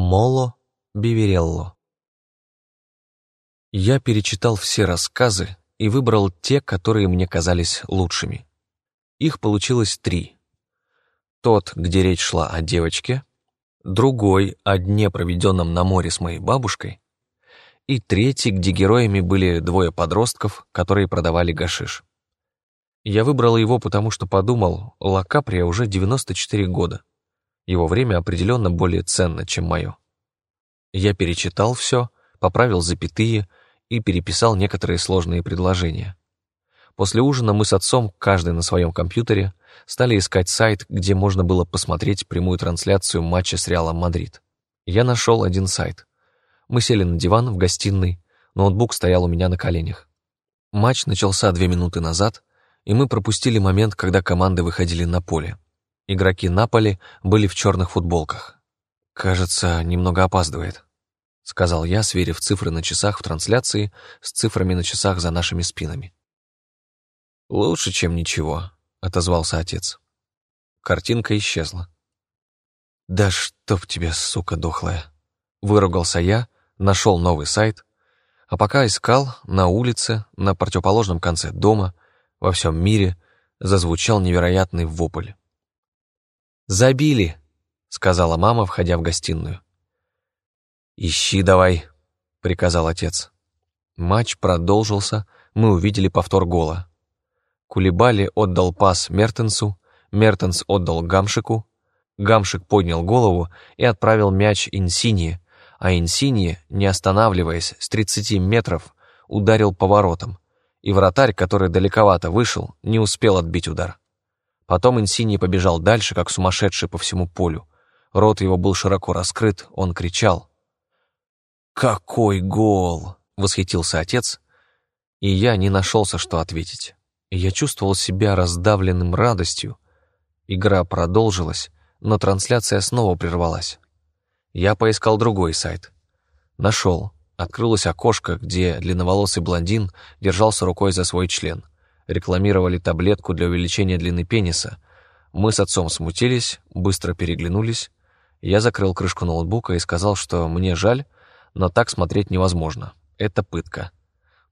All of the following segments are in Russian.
Моло Биверелло. Я перечитал все рассказы и выбрал те, которые мне казались лучшими. Их получилось три. Тот, где речь шла о девочке, другой — о дне, проведенном на море с моей бабушкой, и третий, где героями были двое подростков, которые продавали гашиш. Я выбрал его, потому что подумал, Ла Каприя уже 94 года. Его время определенно более ценно, чем мое. Я перечитал все, поправил запятые и переписал некоторые сложные предложения. После ужина мы с отцом, каждый на своем компьютере, стали искать сайт, где можно было посмотреть прямую трансляцию матча с Реалом Мадрид. Я нашел один сайт. Мы сели на диван в гостиной, ноутбук стоял у меня на коленях. Матч начался две минуты назад, и мы пропустили момент, когда команды выходили на поле. Игроки Наполи были в черных футболках. «Кажется, немного опаздывает», — сказал я, сверив цифры на часах в трансляции с цифрами на часах за нашими спинами. «Лучше, чем ничего», — отозвался отец. Картинка исчезла. «Да чтоб тебе, сука дохлая!» Выругался я, нашел новый сайт, а пока искал, на улице, на противоположном конце дома, во всем мире, зазвучал невероятный вопль. «Забили!» — сказала мама, входя в гостиную. «Ищи давай», — приказал отец. Матч продолжился, мы увидели повтор гола. Кулибали отдал пас Мертенсу, Мертенс отдал Гамшику, Гамшик поднял голову и отправил мяч Инсинье, а Инсинье, не останавливаясь, с 30 метров ударил поворотом, и вратарь, который далековато вышел, не успел отбить удар. Потом Инсинье побежал дальше, как сумасшедший по всему полю. Рот его был широко раскрыт, он кричал. «Какой гол!» — восхитился отец, и я не нашелся, что ответить. Я чувствовал себя раздавленным радостью. Игра продолжилась, но трансляция снова прервалась. Я поискал другой сайт. Нашел. Открылось окошко, где длинноволосый блондин держался рукой за свой член. Рекламировали таблетку для увеличения длины пениса. Мы с отцом смутились, быстро переглянулись. Я закрыл крышку ноутбука и сказал, что мне жаль, но так смотреть невозможно. Это пытка.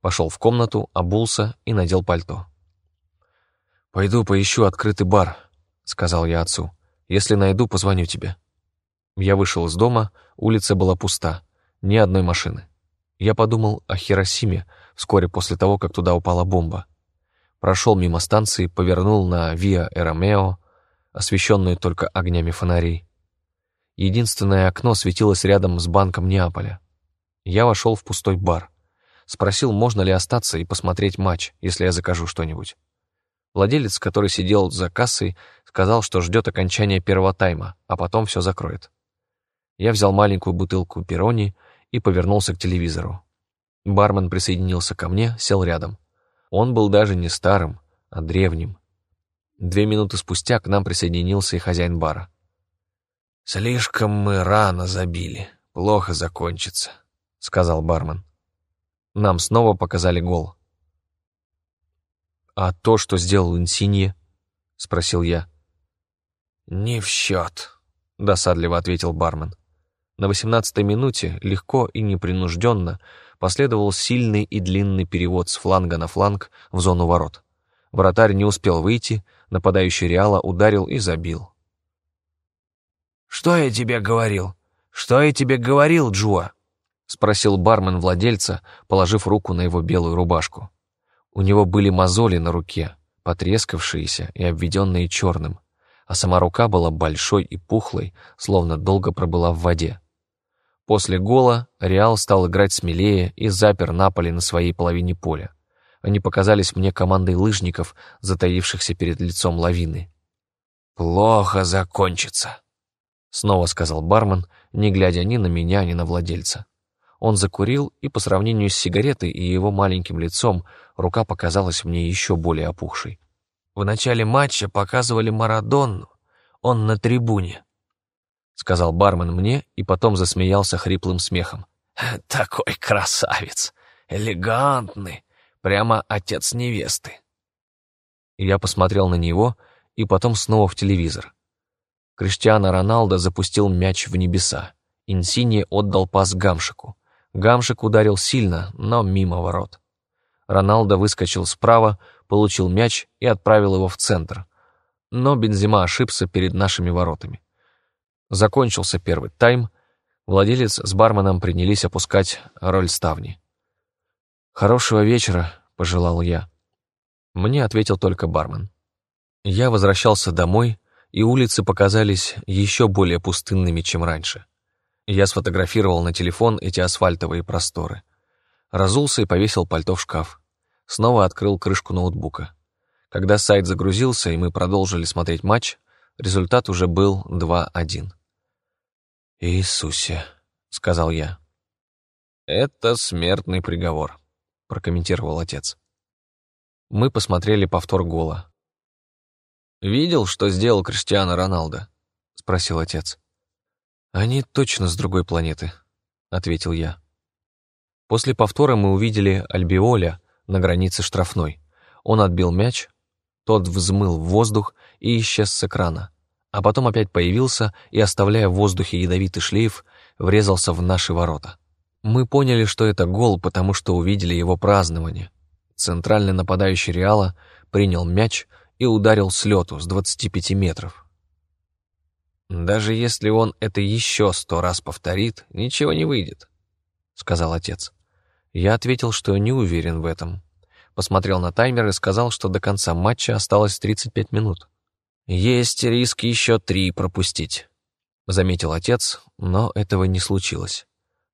Пошел в комнату, обулся и надел пальто. «Пойду поищу открытый бар», — сказал я отцу. «Если найду, позвоню тебе». Я вышел из дома, улица была пуста, ни одной машины. Я подумал о Хиросиме вскоре после того, как туда упала бомба. Прошел мимо станции, повернул на Виа Эромео, освещенную только огнями фонарей. Единственное окно светилось рядом с банком Неаполя. Я вошел в пустой бар. Спросил, можно ли остаться и посмотреть матч, если я закажу что-нибудь. Владелец, который сидел за кассой, сказал, что ждет окончания первого тайма, а потом все закроет. Я взял маленькую бутылку перони и повернулся к телевизору. Бармен присоединился ко мне, сел рядом. Он был даже не старым, а древним. Две минуты спустя к нам присоединился и хозяин бара. «Слишком мы рано забили. Плохо закончится», — сказал бармен. Нам снова показали гол. «А то, что сделал Инсинье?» — спросил я. «Не в счет», — досадливо ответил бармен. На восемнадцатой минуте легко и непринужденно последовал сильный и длинный перевод с фланга на фланг в зону ворот. Вратарь не успел выйти, нападающий Реала ударил и забил. «Что я тебе говорил? Что я тебе говорил, Джуа?» — спросил бармен владельца, положив руку на его белую рубашку. У него были мозоли на руке, потрескавшиеся и обведенные черным, а сама рука была большой и пухлой, словно долго пробыла в воде. После гола Реал стал играть смелее и запер Наполи на своей половине поля. Они показались мне командой лыжников, затаившихся перед лицом лавины. «Плохо закончится», — снова сказал бармен, не глядя ни на меня, ни на владельца. Он закурил, и по сравнению с сигаретой и его маленьким лицом рука показалась мне еще более опухшей. «В начале матча показывали Марадонну. Он на трибуне», — сказал бармен мне и потом засмеялся хриплым смехом. «Такой красавец! Элегантный! Прямо отец невесты!» Я посмотрел на него и потом снова в телевизор. Криштиано Роналдо запустил мяч в небеса, Инсини отдал пас Гамшику. Гамшик ударил сильно, но мимо ворот. Роналдо выскочил справа, получил мяч и отправил его в центр. Но Бензима ошибся перед нашими воротами. Закончился первый тайм. Владелец с барменом принялись опускать роль ставни. «Хорошего вечера», — пожелал я. Мне ответил только бармен. Я возвращался домой, и улицы показались еще более пустынными, чем раньше. Я сфотографировал на телефон эти асфальтовые просторы. Разулся и повесил пальто в шкаф. Снова открыл крышку ноутбука. Когда сайт загрузился и мы продолжили смотреть матч, результат уже был 2-1. «Иисусе», — сказал я. «Это смертный приговор», — прокомментировал отец. Мы посмотрели повтор гола. «Видел, что сделал Криштиано Роналдо?» — спросил отец. «Они точно с другой планеты», — ответил я. После повтора мы увидели Альбиоля на границе штрафной. Он отбил мяч, тот взмыл в воздух и исчез с экрана, а потом опять появился и, оставляя в воздухе ядовитый шлейф, врезался в наши ворота. Мы поняли, что это гол, потому что увидели его празднование. Центральный нападающий Реала принял мяч и ударил с лету с 25 метров. «Даже если он это еще сто раз повторит, ничего не выйдет», — сказал отец. Я ответил, что не уверен в этом. Посмотрел на таймер и сказал, что до конца матча осталось 35 минут. «Есть риск еще три пропустить», — заметил отец, но этого не случилось.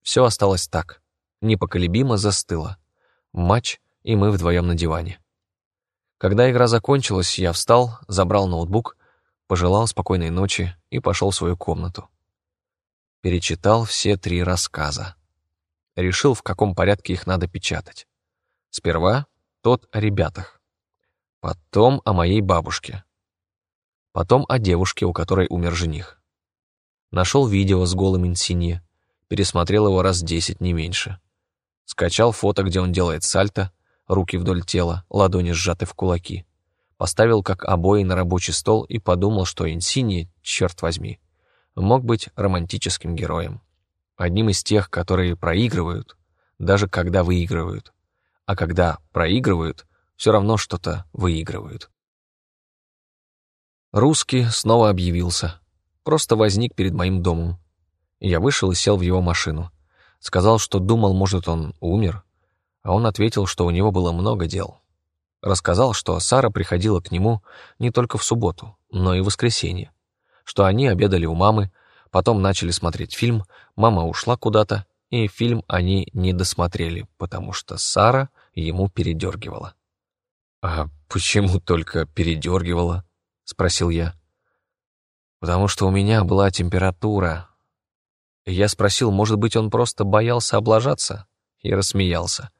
Все осталось так. Непоколебимо застыло. Матч, и мы вдвоем на диване. Когда игра закончилась, я встал, забрал ноутбук пожелал спокойной ночи и пошел в свою комнату. Перечитал все три рассказа. Решил, в каком порядке их надо печатать. Сперва тот о ребятах. Потом о моей бабушке. Потом о девушке, у которой умер жених. Нашел видео с голым Инсинье, пересмотрел его раз десять, не меньше. Скачал фото, где он делает сальто, руки вдоль тела, ладони сжаты в кулаки поставил как обои на рабочий стол и подумал, что Инсини, черт возьми, мог быть романтическим героем. Одним из тех, которые проигрывают, даже когда выигрывают. А когда проигрывают, все равно что-то выигрывают. Русский снова объявился. Просто возник перед моим домом. Я вышел и сел в его машину. Сказал, что думал, может, он умер. А он ответил, что у него было много дел. Рассказал, что Сара приходила к нему не только в субботу, но и в воскресенье, что они обедали у мамы, потом начали смотреть фильм, мама ушла куда-то, и фильм они не досмотрели, потому что Сара ему передергивала. «А почему только передергивала?» — спросил я. «Потому что у меня была температура». Я спросил, может быть, он просто боялся облажаться, и рассмеялся.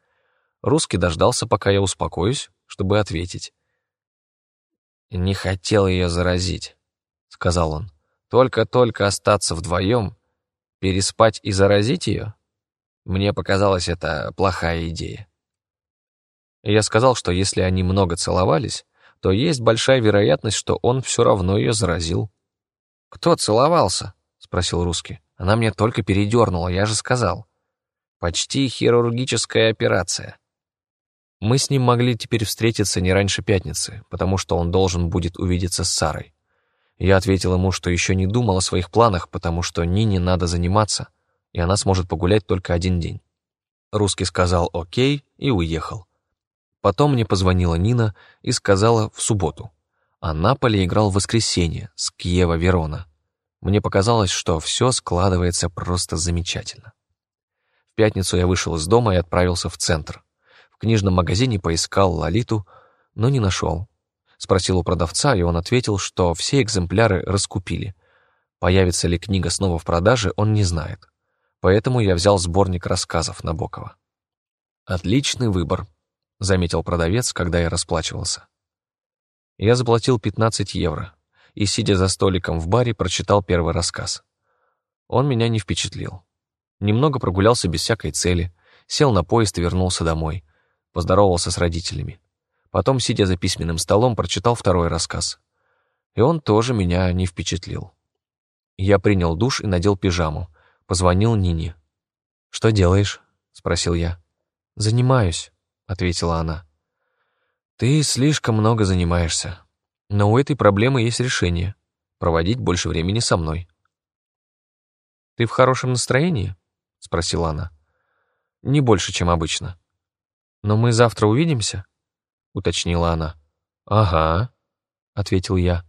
Русский дождался, пока я успокоюсь, чтобы ответить. «Не хотел ее заразить», — сказал он. «Только-только остаться вдвоем, переспать и заразить ее? Мне показалось, это плохая идея». Я сказал, что если они много целовались, то есть большая вероятность, что он все равно ее заразил. «Кто целовался?» — спросил русский. «Она мне только передернула, я же сказал. Почти хирургическая операция». Мы с ним могли теперь встретиться не раньше пятницы, потому что он должен будет увидеться с Сарой. Я ответил ему, что еще не думал о своих планах, потому что Нине надо заниматься, и она сможет погулять только один день. Русский сказал «Окей» и уехал. Потом мне позвонила Нина и сказала в субботу. А Наполе играл в воскресенье с Киева Верона. Мне показалось, что все складывается просто замечательно. В пятницу я вышел из дома и отправился в центр книжном магазине поискал Лолиту, но не нашел. Спросил у продавца, и он ответил, что все экземпляры раскупили. Появится ли книга снова в продаже, он не знает. Поэтому я взял сборник рассказов Набокова. «Отличный выбор», — заметил продавец, когда я расплачивался. Я заплатил 15 евро и, сидя за столиком в баре, прочитал первый рассказ. Он меня не впечатлил. Немного прогулялся без всякой цели, сел на поезд и вернулся домой поздоровался с родителями. Потом, сидя за письменным столом, прочитал второй рассказ. И он тоже меня не впечатлил. Я принял душ и надел пижаму, Позвонил Нине. «Что делаешь?» — спросил я. «Занимаюсь», — ответила она. «Ты слишком много занимаешься. Но у этой проблемы есть решение. Проводить больше времени со мной». «Ты в хорошем настроении?» — спросила она. «Не больше, чем обычно». «Но мы завтра увидимся?» — уточнила она. «Ага», — ответил я.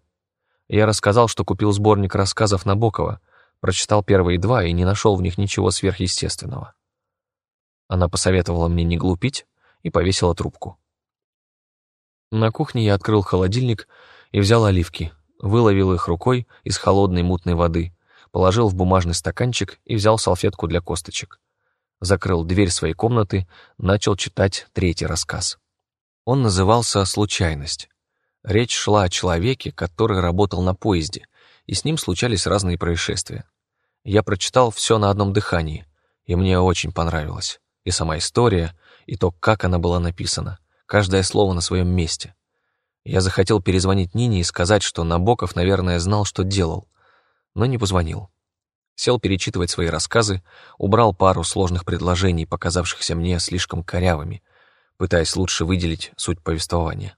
Я рассказал, что купил сборник рассказов Набокова, прочитал первые два и не нашел в них ничего сверхъестественного. Она посоветовала мне не глупить и повесила трубку. На кухне я открыл холодильник и взял оливки, выловил их рукой из холодной мутной воды, положил в бумажный стаканчик и взял салфетку для косточек. Закрыл дверь своей комнаты, начал читать третий рассказ. Он назывался «Случайность». Речь шла о человеке, который работал на поезде, и с ним случались разные происшествия. Я прочитал все на одном дыхании, и мне очень понравилось. И сама история, и то, как она была написана. Каждое слово на своем месте. Я захотел перезвонить Нине и сказать, что Набоков, наверное, знал, что делал, но не позвонил. Сел перечитывать свои рассказы, убрал пару сложных предложений, показавшихся мне слишком корявыми, пытаясь лучше выделить суть повествования.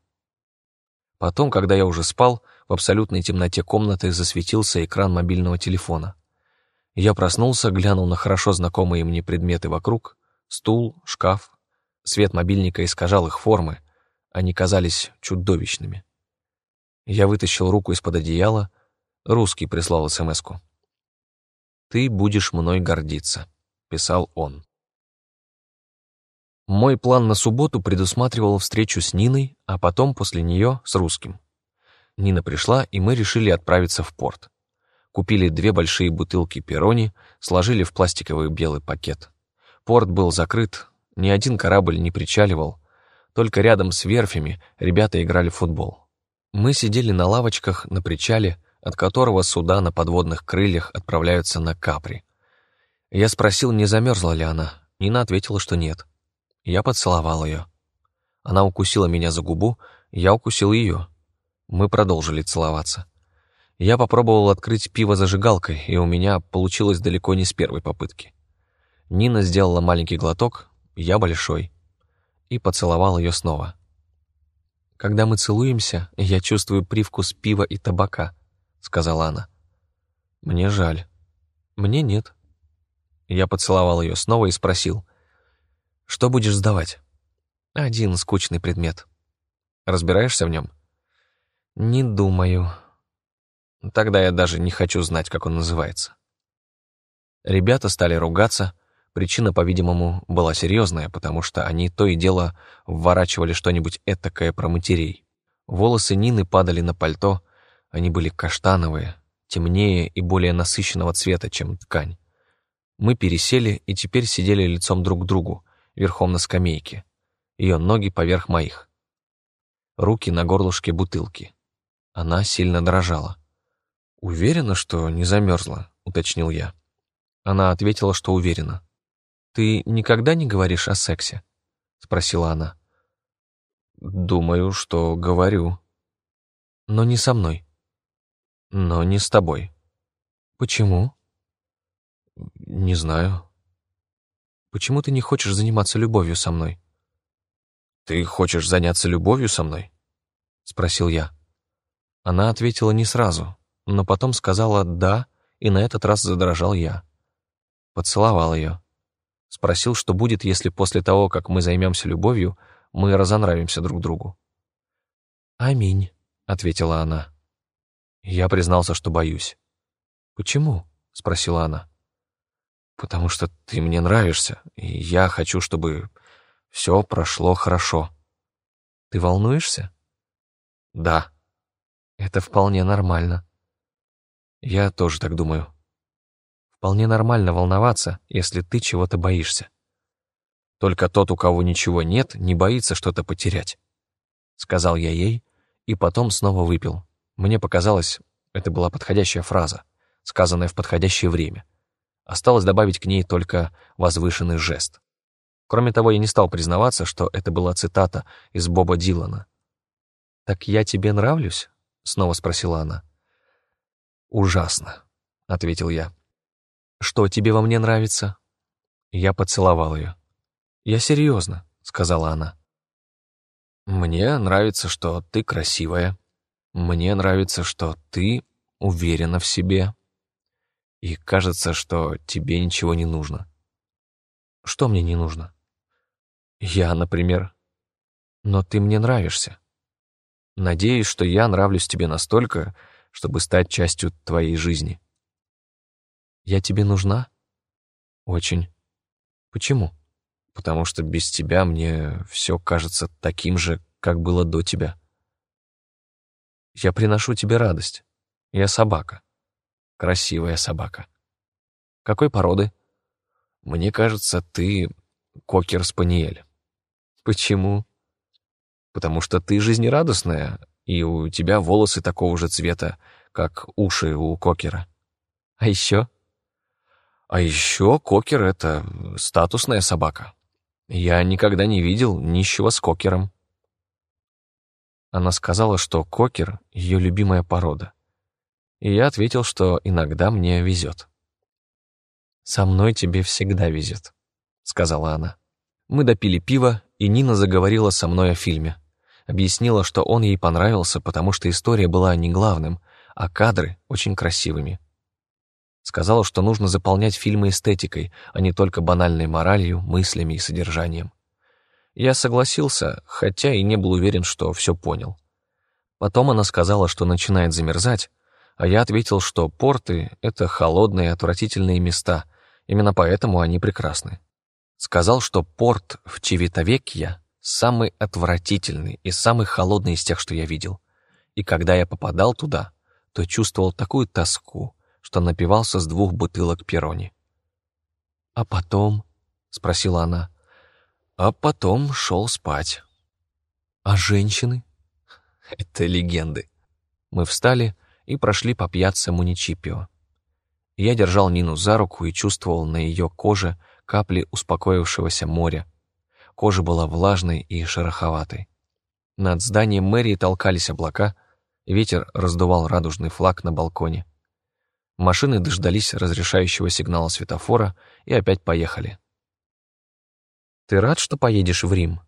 Потом, когда я уже спал, в абсолютной темноте комнаты засветился экран мобильного телефона. Я проснулся, глянул на хорошо знакомые мне предметы вокруг, Стул, шкаф. Свет мобильника искажал их формы. Они казались чудовищными. Я вытащил руку из-под одеяла. Русский прислал смс -ку. «Ты будешь мной гордиться», — писал он. Мой план на субботу предусматривал встречу с Ниной, а потом после нее с русским. Нина пришла, и мы решили отправиться в порт. Купили две большие бутылки перони, сложили в пластиковый белый пакет. Порт был закрыт, ни один корабль не причаливал, только рядом с верфями ребята играли в футбол. Мы сидели на лавочках на причале, от которого суда на подводных крыльях отправляются на Капри. Я спросил, не замерзла ли она. Нина ответила, что нет. Я поцеловал ее. Она укусила меня за губу, я укусил ее. Мы продолжили целоваться. Я попробовал открыть пиво зажигалкой, и у меня получилось далеко не с первой попытки. Нина сделала маленький глоток, я большой, и поцеловал ее снова. «Когда мы целуемся, я чувствую привкус пива и табака», — сказала она. «Мне жаль. Мне нет». Я поцеловал ее снова и спросил, «Что будешь сдавать?» «Один скучный предмет. Разбираешься в нем?» «Не думаю». Тогда я даже не хочу знать, как он называется. Ребята стали ругаться, Причина, по-видимому, была серьезная, потому что они то и дело вворачивали что-нибудь этакое про матерей. Волосы Нины падали на пальто, они были каштановые, темнее и более насыщенного цвета, чем ткань. Мы пересели и теперь сидели лицом друг к другу, верхом на скамейке, ее ноги поверх моих. Руки на горлышке бутылки. Она сильно дрожала. «Уверена, что не замерзла?» — уточнил я. Она ответила, что уверена. «Ты никогда не говоришь о сексе?» — спросила она. «Думаю, что говорю». «Но не со мной». «Но не с тобой». «Почему?» «Не знаю». «Почему ты не хочешь заниматься любовью со мной?» «Ты хочешь заняться любовью со мной?» — спросил я. Она ответила не сразу, но потом сказала «да», и на этот раз задрожал я. Поцеловал ее. Спросил, что будет, если после того, как мы займемся любовью, мы разонравимся друг другу. «Аминь», — ответила она. Я признался, что боюсь. «Почему?» — спросила она. «Потому что ты мне нравишься, и я хочу, чтобы все прошло хорошо». «Ты волнуешься?» «Да». «Это вполне нормально». «Я тоже так думаю». Вполне нормально волноваться, если ты чего-то боишься. Только тот, у кого ничего нет, не боится что-то потерять. Сказал я ей, и потом снова выпил. Мне показалось, это была подходящая фраза, сказанная в подходящее время. Осталось добавить к ней только возвышенный жест. Кроме того, я не стал признаваться, что это была цитата из Боба Дилана. «Так я тебе нравлюсь?» — снова спросила она. «Ужасно», — ответил я. Что тебе во мне нравится?» Я поцеловал ее. «Я серьезно», — сказала она. «Мне нравится, что ты красивая. Мне нравится, что ты уверена в себе. И кажется, что тебе ничего не нужно». «Что мне не нужно?» «Я, например. Но ты мне нравишься. Надеюсь, что я нравлюсь тебе настолько, чтобы стать частью твоей жизни». «Я тебе нужна?» «Очень». Почему? Потому что без тебя мне все кажется таким же, как было до тебя. Я приношу тебе радость. Я собака. Красивая собака. Какой породы? Мне кажется, ты кокер-спаниель. Почему? Потому что ты жизнерадостная, и у тебя волосы такого же цвета, как уши у кокера. А еще? А еще кокер — это статусная собака. Я никогда не видел нищего с кокером. Она сказала, что кокер — ее любимая порода. И я ответил, что иногда мне везет. «Со мной тебе всегда везет», — сказала она. Мы допили пиво, и Нина заговорила со мной о фильме. Объяснила, что он ей понравился, потому что история была не главным, а кадры очень красивыми. Сказала, что нужно заполнять фильмы эстетикой, а не только банальной моралью, мыслями и содержанием. Я согласился, хотя и не был уверен, что все понял. Потом она сказала, что начинает замерзать, а я ответил, что порты — это холодные, отвратительные места, именно поэтому они прекрасны. Сказал, что порт в Чевитовекья самый отвратительный и самый холодный из тех, что я видел. И когда я попадал туда, то чувствовал такую тоску, что напивался с двух бутылок перони. «А потом?» — спросила она. «А потом шел спать». «А женщины?» «Это легенды». Мы встали и прошли по пьяце Муничипио. Я держал Нину за руку и чувствовал на ее коже капли успокоившегося моря. Кожа была влажной и шероховатой. Над зданием мэрии толкались облака, ветер раздувал радужный флаг на балконе. Машины дождались разрешающего сигнала светофора и опять поехали. «Ты рад, что поедешь в Рим?»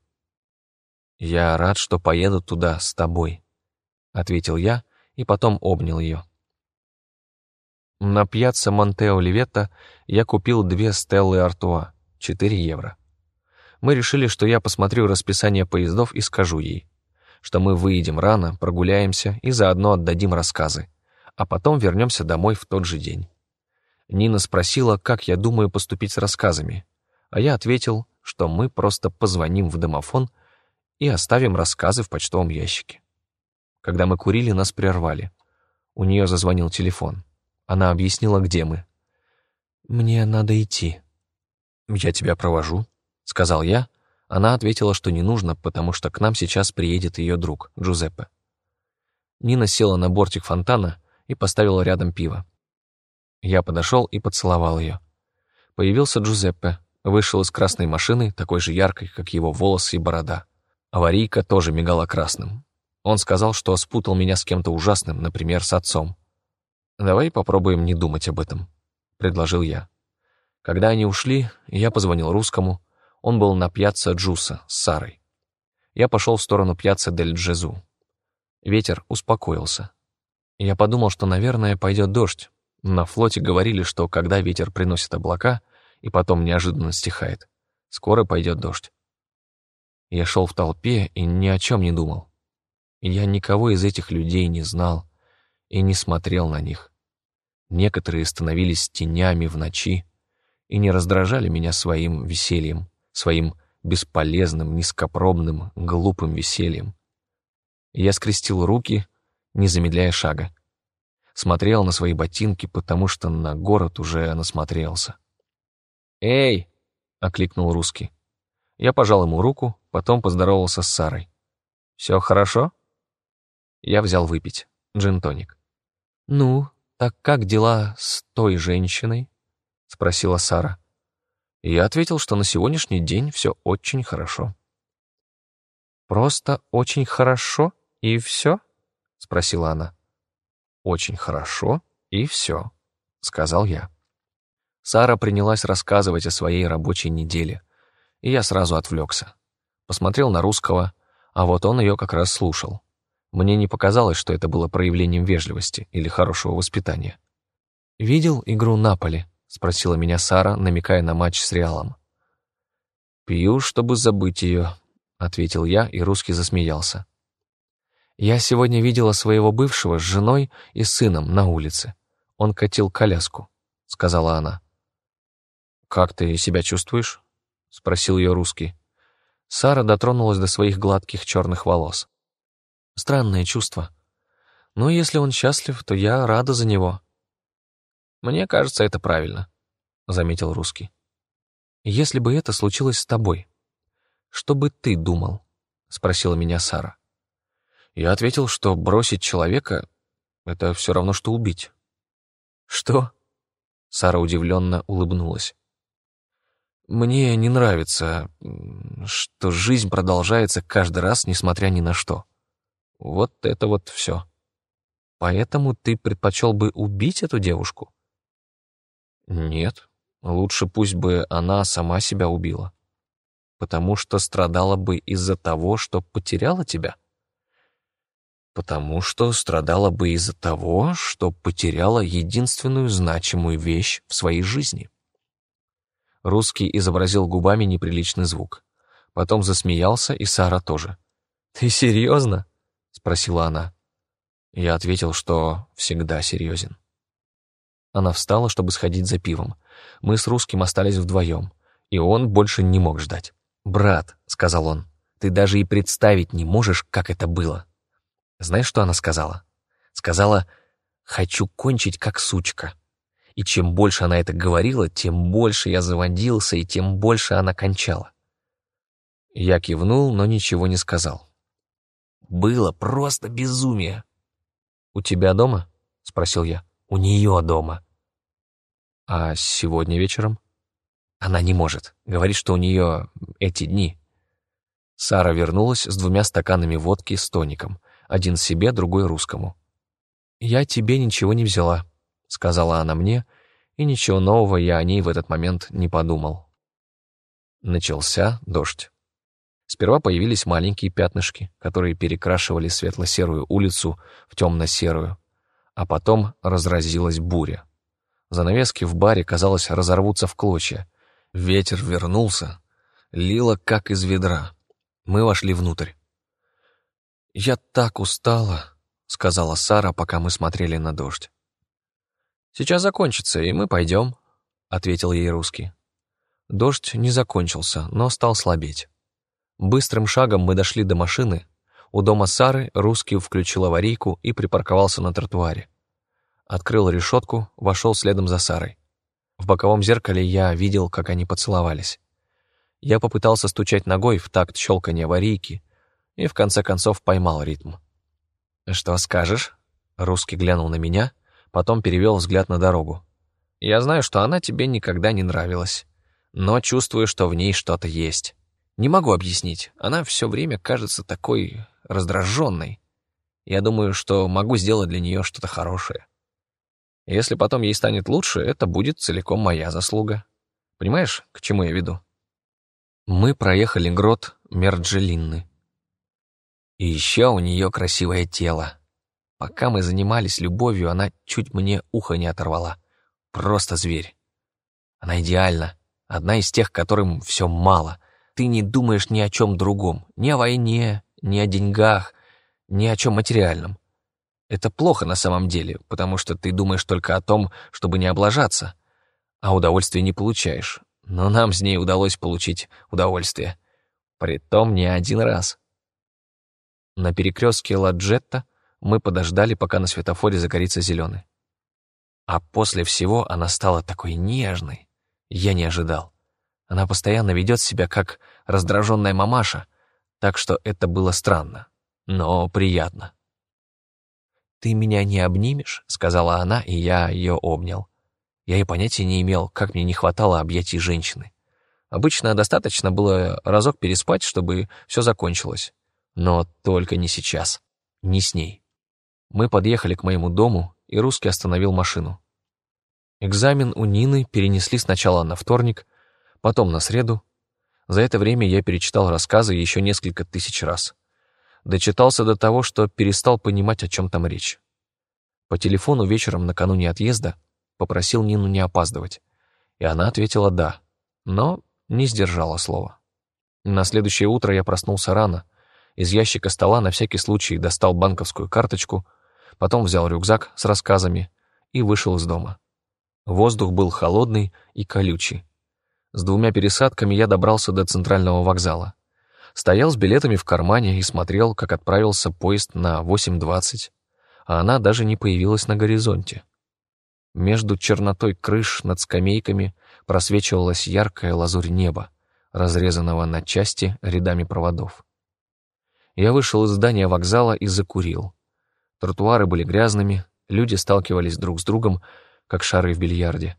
«Я рад, что поеду туда с тобой», — ответил я и потом обнял ее. На пьяцца Монте-Оливетто я купил две стеллы Артуа, 4 евро. Мы решили, что я посмотрю расписание поездов и скажу ей, что мы выедем рано, прогуляемся и заодно отдадим рассказы, а потом вернемся домой в тот же день. Нина спросила, как я думаю поступить с рассказами, а я ответил, что мы просто позвоним в домофон и оставим рассказы в почтовом ящике. Когда мы курили, нас прервали. У нее зазвонил телефон. Она объяснила, где мы. «Мне надо идти». «Я тебя провожу», — сказал я. Она ответила, что не нужно, потому что к нам сейчас приедет ее друг, Джузеппе. Нина села на бортик фонтана и поставила рядом пиво. Я подошел и поцеловал ее. Появился Джузеппе, вышел из красной машины, такой же яркой, как его волосы и борода. Аварийка тоже мигала красным. Он сказал, что спутал меня с кем-то ужасным, например, с отцом. «Давай попробуем не думать об этом», — предложил я. Когда они ушли, я позвонил русскому. Он был на пьяцца Джуса с Сарой. Я пошел в сторону пьяцца Дель Джезу. Ветер успокоился. Я подумал, что, наверное, пойдет дождь. На флоте говорили, что когда ветер приносит облака и потом неожиданно стихает, скоро пойдет дождь. Я шел в толпе и ни о чем не думал. Я никого из этих людей не знал и не смотрел на них. Некоторые становились тенями в ночи и не раздражали меня своим весельем, своим бесполезным, низкопробным, глупым весельем. Я скрестил руки не замедляя шага. Смотрел на свои ботинки, потому что на город уже насмотрелся. «Эй!» — окликнул русский. Я пожал ему руку, потом поздоровался с Сарой. «Все хорошо?» Я взял выпить. Джин-тоник. «Ну, так как дела с той женщиной?» — спросила Сара. я ответил, что на сегодняшний день все очень хорошо. «Просто очень хорошо и все?» — спросила она. «Очень хорошо, и все», — сказал я. Сара принялась рассказывать о своей рабочей неделе, и я сразу отвлекся. Посмотрел на русского, а вот он ее как раз слушал. Мне не показалось, что это было проявлением вежливости или хорошего воспитания. «Видел игру Наполи?» — спросила меня Сара, намекая на матч с Реалом. «Пью, чтобы забыть ее», — ответил я, и русский засмеялся. «Я сегодня видела своего бывшего с женой и сыном на улице. Он катил коляску», — сказала она. «Как ты себя чувствуешь?» — спросил ее русский. Сара дотронулась до своих гладких черных волос. «Странное чувство. Но если он счастлив, то я рада за него». «Мне кажется, это правильно», — заметил русский. «Если бы это случилось с тобой, что бы ты думал?» — спросила меня Сара. Я ответил, что бросить человека — это все равно, что убить. «Что?» — Сара удивленно улыбнулась. Мне не нравится, что жизнь продолжается каждый раз, несмотря ни на что. Вот это вот все. Поэтому ты предпочел бы убить эту девушку? Нет, лучше пусть бы она сама себя убила. Потому что страдала бы из-за того, что потеряла тебя? Потому что страдала бы из-за того, что потеряла единственную значимую вещь в своей жизни. Русский изобразил губами неприличный звук. Потом засмеялся, и Сара тоже. «Ты серьезно?» — спросила она. Я ответил, что всегда серьезен. Она встала, чтобы сходить за пивом. Мы с русским остались вдвоем, и он больше не мог ждать. «Брат», — сказал он, — «ты даже и представить не можешь, как это было». Знаешь, что она сказала? Сказала «хочу кончить, как сучка». И чем больше она это говорила, тем больше я заводился, и тем больше она кончала. Я кивнул, но ничего не сказал. Было просто безумие. «У тебя дома?» — спросил я. «У нее дома». «А сегодня вечером?» «Она не может. Говорит, что у нее эти дни». Сара вернулась с двумя стаканами водки с тоником. Один себе, другой русскому. «Я тебе ничего не взяла», — сказала она мне, и ничего нового я о ней в этот момент не подумал. Начался дождь. Сперва появились маленькие пятнышки, которые перекрашивали светло-серую улицу в темно-серую, а потом разразилась буря. Занавески в баре, казалось, разорвутся в клочья. Ветер вернулся, лило как из ведра. Мы вошли внутрь. «Я так устала», — сказала Сара, пока мы смотрели на дождь. «Сейчас закончится, и мы пойдем», — ответил ей русский. Дождь не закончился, но стал слабеть. Быстрым шагом мы дошли до машины. У дома Сары русский включил аварийку и припарковался на тротуаре. Открыл решетку, вошел следом за Сарой. В боковом зеркале я видел, как они поцеловались. Я попытался стучать ногой в такт щелканья аварийки и в конце концов поймал ритм. «Что скажешь?» Русский глянул на меня — потом перевел взгляд на дорогу. «Я знаю, что она тебе никогда не нравилась, но чувствую, что в ней что-то есть. Не могу объяснить, она все время кажется такой раздраженной. Я думаю, что могу сделать для нее что-то хорошее. Если потом ей станет лучше, это будет целиком моя заслуга. Понимаешь, к чему я веду?» Мы проехали грот Мерджелинны. И еще у нее красивое тело. Пока мы занимались любовью, она чуть мне ухо не оторвала. Просто зверь. Она идеальна. Одна из тех, которым все мало. Ты не думаешь ни о чем другом. Ни о войне, ни о деньгах, ни о чем материальном. Это плохо на самом деле, потому что ты думаешь только о том, чтобы не облажаться, а удовольствия не получаешь. Но нам с ней удалось получить удовольствие. Притом не один раз. На перекрестке Ладжетта мы подождали, пока на светофоре загорится зеленый. А после всего она стала такой нежной. Я не ожидал. Она постоянно ведет себя как раздраженная мамаша, так что это было странно, но приятно. «Ты меня не обнимешь?» — сказала она, и я ее обнял. Я и понятия не имел, как мне не хватало объятий женщины. Обычно достаточно было разок переспать, чтобы все закончилось. Но только не сейчас. Не с ней. Мы подъехали к моему дому, и русский остановил машину. Экзамен у Нины перенесли сначала на вторник, потом на среду. За это время я перечитал рассказы еще несколько тысяч раз. Дочитался до того, что перестал понимать, о чем там речь. По телефону вечером накануне отъезда попросил Нину не опаздывать, и она ответила «да», но не сдержала слова. На следующее утро я проснулся рано, из ящика стола на всякий случай достал банковскую карточку, потом взял рюкзак с рассказами и вышел из дома. Воздух был холодный и колючий. С двумя пересадками я добрался до центрального вокзала. Стоял с билетами в кармане и смотрел, как отправился поезд на 8.20, а она даже не появилась на горизонте. Между чернотой крыш над скамейками просвечивалась яркая лазурь неба, разрезанного на части рядами проводов. Я вышел из здания вокзала и закурил. Тротуары были грязными, люди сталкивались друг с другом, как шары в бильярде.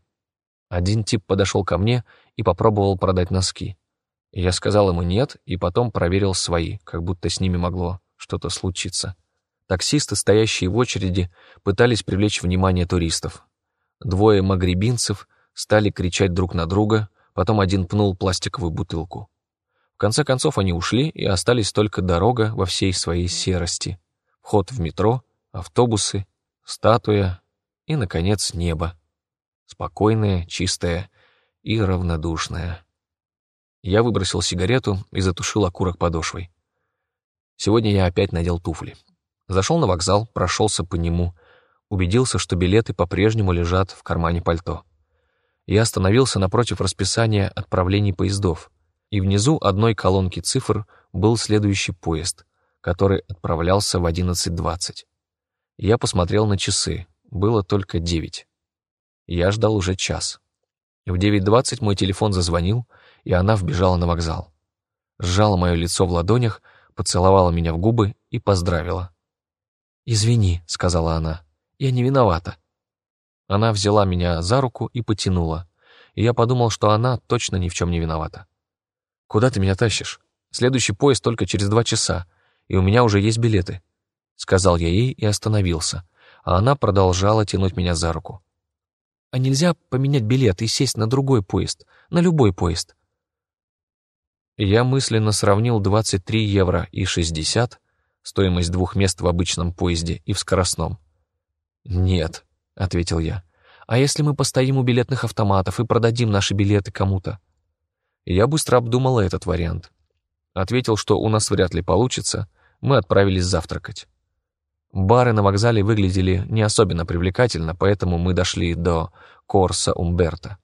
Один тип подошел ко мне и попробовал продать носки. Я сказал ему нет, и потом проверил свои, как будто с ними могло что-то случиться. Таксисты, стоящие в очереди, пытались привлечь внимание туристов. Двое магребинцев стали кричать друг на друга, потом один пнул пластиковую бутылку. Конце концов они ушли, и остались только дорога во всей своей серости, вход в метро, автобусы, статуя и, наконец, небо. Спокойное, чистое и равнодушное. Я выбросил сигарету и затушил окурок подошвой. Сегодня я опять надел туфли. Зашел на вокзал, прошелся по нему, убедился, что билеты по-прежнему лежат в кармане пальто. Я остановился напротив расписания отправлений поездов, и внизу одной колонки цифр был следующий поезд, который отправлялся в 11.20. Я посмотрел на часы, было только девять. Я ждал уже час. В 9.20 мой телефон зазвонил, и она вбежала на вокзал. Сжала мое лицо в ладонях, поцеловала меня в губы и поздравила. «Извини», — сказала она, — «я не виновата». Она взяла меня за руку и потянула, и я подумал, что она точно ни в чем не виновата. «Куда ты меня тащишь? Следующий поезд только через два часа, и у меня уже есть билеты», — сказал я ей и остановился, а она продолжала тянуть меня за руку. «А нельзя поменять билет и сесть на другой поезд, на любой поезд?» Я мысленно сравнил 23 евро и 60, стоимость двух мест в обычном поезде и в скоростном. «Нет», — ответил я. «А если мы постоим у билетных автоматов и продадим наши билеты кому-то?» Я быстро обдумал этот вариант. Ответил, что у нас вряд ли получится, мы отправились завтракать. Бары на вокзале выглядели не особенно привлекательно, поэтому мы дошли до Корса Умберта.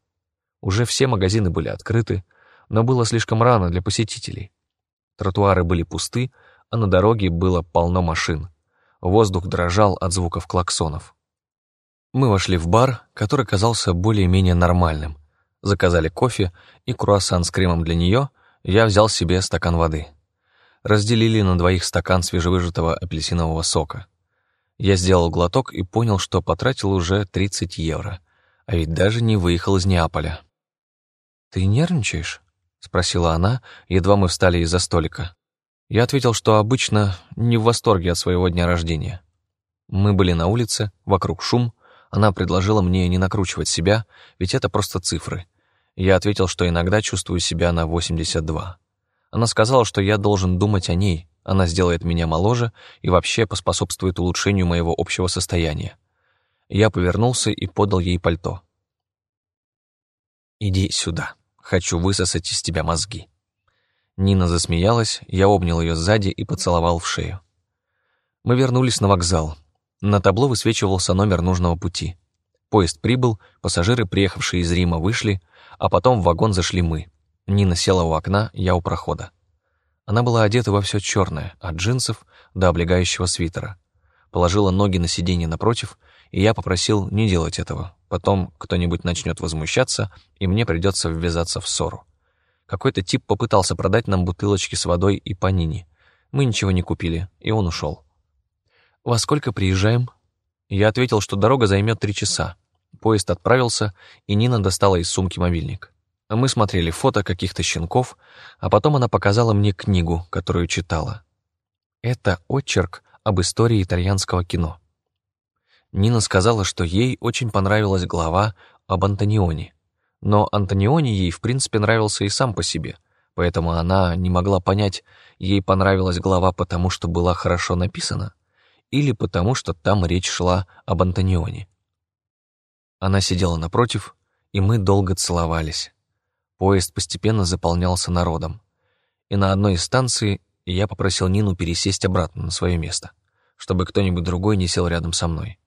Уже все магазины были открыты, но было слишком рано для посетителей. Тротуары были пусты, а на дороге было полно машин. Воздух дрожал от звуков клаксонов. Мы вошли в бар, который казался более-менее нормальным. Заказали кофе и круассан с кремом для нее, я взял себе стакан воды. Разделили на двоих стакан свежевыжатого апельсинового сока. Я сделал глоток и понял, что потратил уже 30 евро, а ведь даже не выехал из Неаполя. «Ты нервничаешь?» — спросила она, едва мы встали из-за столика. Я ответил, что обычно не в восторге от своего дня рождения. Мы были на улице, вокруг шум, она предложила мне не накручивать себя, ведь это просто цифры. Я ответил, что иногда чувствую себя на 82. Она сказала, что я должен думать о ней, она сделает меня моложе и вообще поспособствует улучшению моего общего состояния. Я повернулся и подал ей пальто. «Иди сюда. Хочу высосать из тебя мозги». Нина засмеялась, я обнял ее сзади и поцеловал в шею. Мы вернулись на вокзал. На табло высвечивался номер нужного пути. Поезд прибыл, пассажиры, приехавшие из Рима, вышли, а потом в вагон зашли мы. Нина села у окна, я у прохода. Она была одета во все черное, от джинсов до облегающего свитера. Положила ноги на сиденье напротив, и я попросил не делать этого. Потом кто-нибудь начнет возмущаться, и мне придется ввязаться в ссору. Какой-то тип попытался продать нам бутылочки с водой и панини. Мы ничего не купили, и он ушел. «Во сколько приезжаем?» Я ответил, что дорога займет три часа. Поезд отправился, и Нина достала из сумки мобильник. Мы смотрели фото каких-то щенков, а потом она показала мне книгу, которую читала. Это очерк об истории итальянского кино. Нина сказала, что ей очень понравилась глава об Антонионе. Но Антониони ей, в принципе, нравился и сам по себе, поэтому она не могла понять, ей понравилась глава потому, что была хорошо написана, или потому, что там речь шла об Антонионе. Она сидела напротив, и мы долго целовались. Поезд постепенно заполнялся народом. И на одной из станций я попросил Нину пересесть обратно на свое место, чтобы кто-нибудь другой не сел рядом со мной.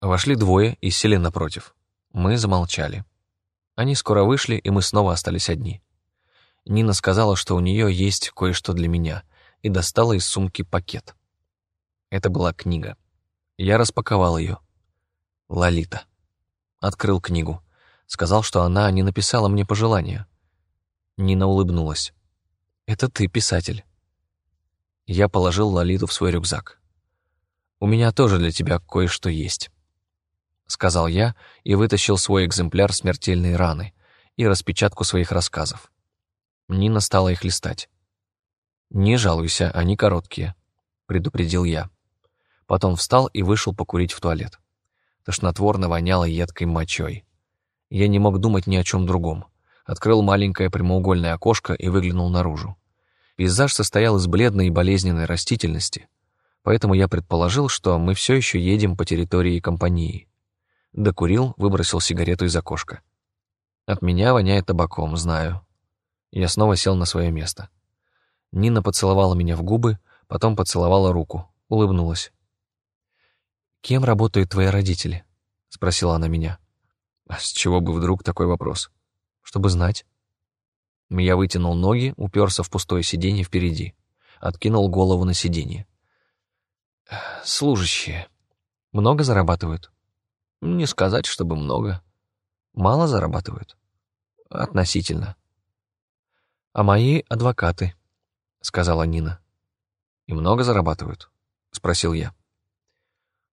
Вошли двое и сели напротив. Мы замолчали. Они скоро вышли, и мы снова остались одни. Нина сказала, что у нее есть кое-что для меня, и достала из сумки пакет. Это была книга. Я распаковал ее. Лолита. Открыл книгу. Сказал, что она не написала мне пожелания. Нина улыбнулась. «Это ты, писатель». Я положил Лолиту в свой рюкзак. «У меня тоже для тебя кое-что есть», — сказал я и вытащил свой экземпляр смертельной раны и распечатку своих рассказов. Нина стала их листать. «Не жалуйся, они короткие», — предупредил я. Потом встал и вышел покурить в туалет. Тошнотворно воняло едкой мочой. Я не мог думать ни о чем другом. Открыл маленькое прямоугольное окошко и выглянул наружу. Пейзаж состоял из бледной и болезненной растительности, поэтому я предположил, что мы все еще едем по территории компании. Докурил, выбросил сигарету из окошка. От меня воняет табаком, знаю. Я снова сел на свое место. Нина поцеловала меня в губы, потом поцеловала руку, улыбнулась. «Кем работают твои родители?» — спросила она меня. А с чего бы вдруг такой вопрос? Чтобы знать. Я вытянул ноги, уперся в пустое сиденье впереди. Откинул голову на сиденье. Служащие. Много зарабатывают? Не сказать, чтобы много. Мало зарабатывают? Относительно. А мои адвокаты, сказала Нина. И много зарабатывают? Спросил я.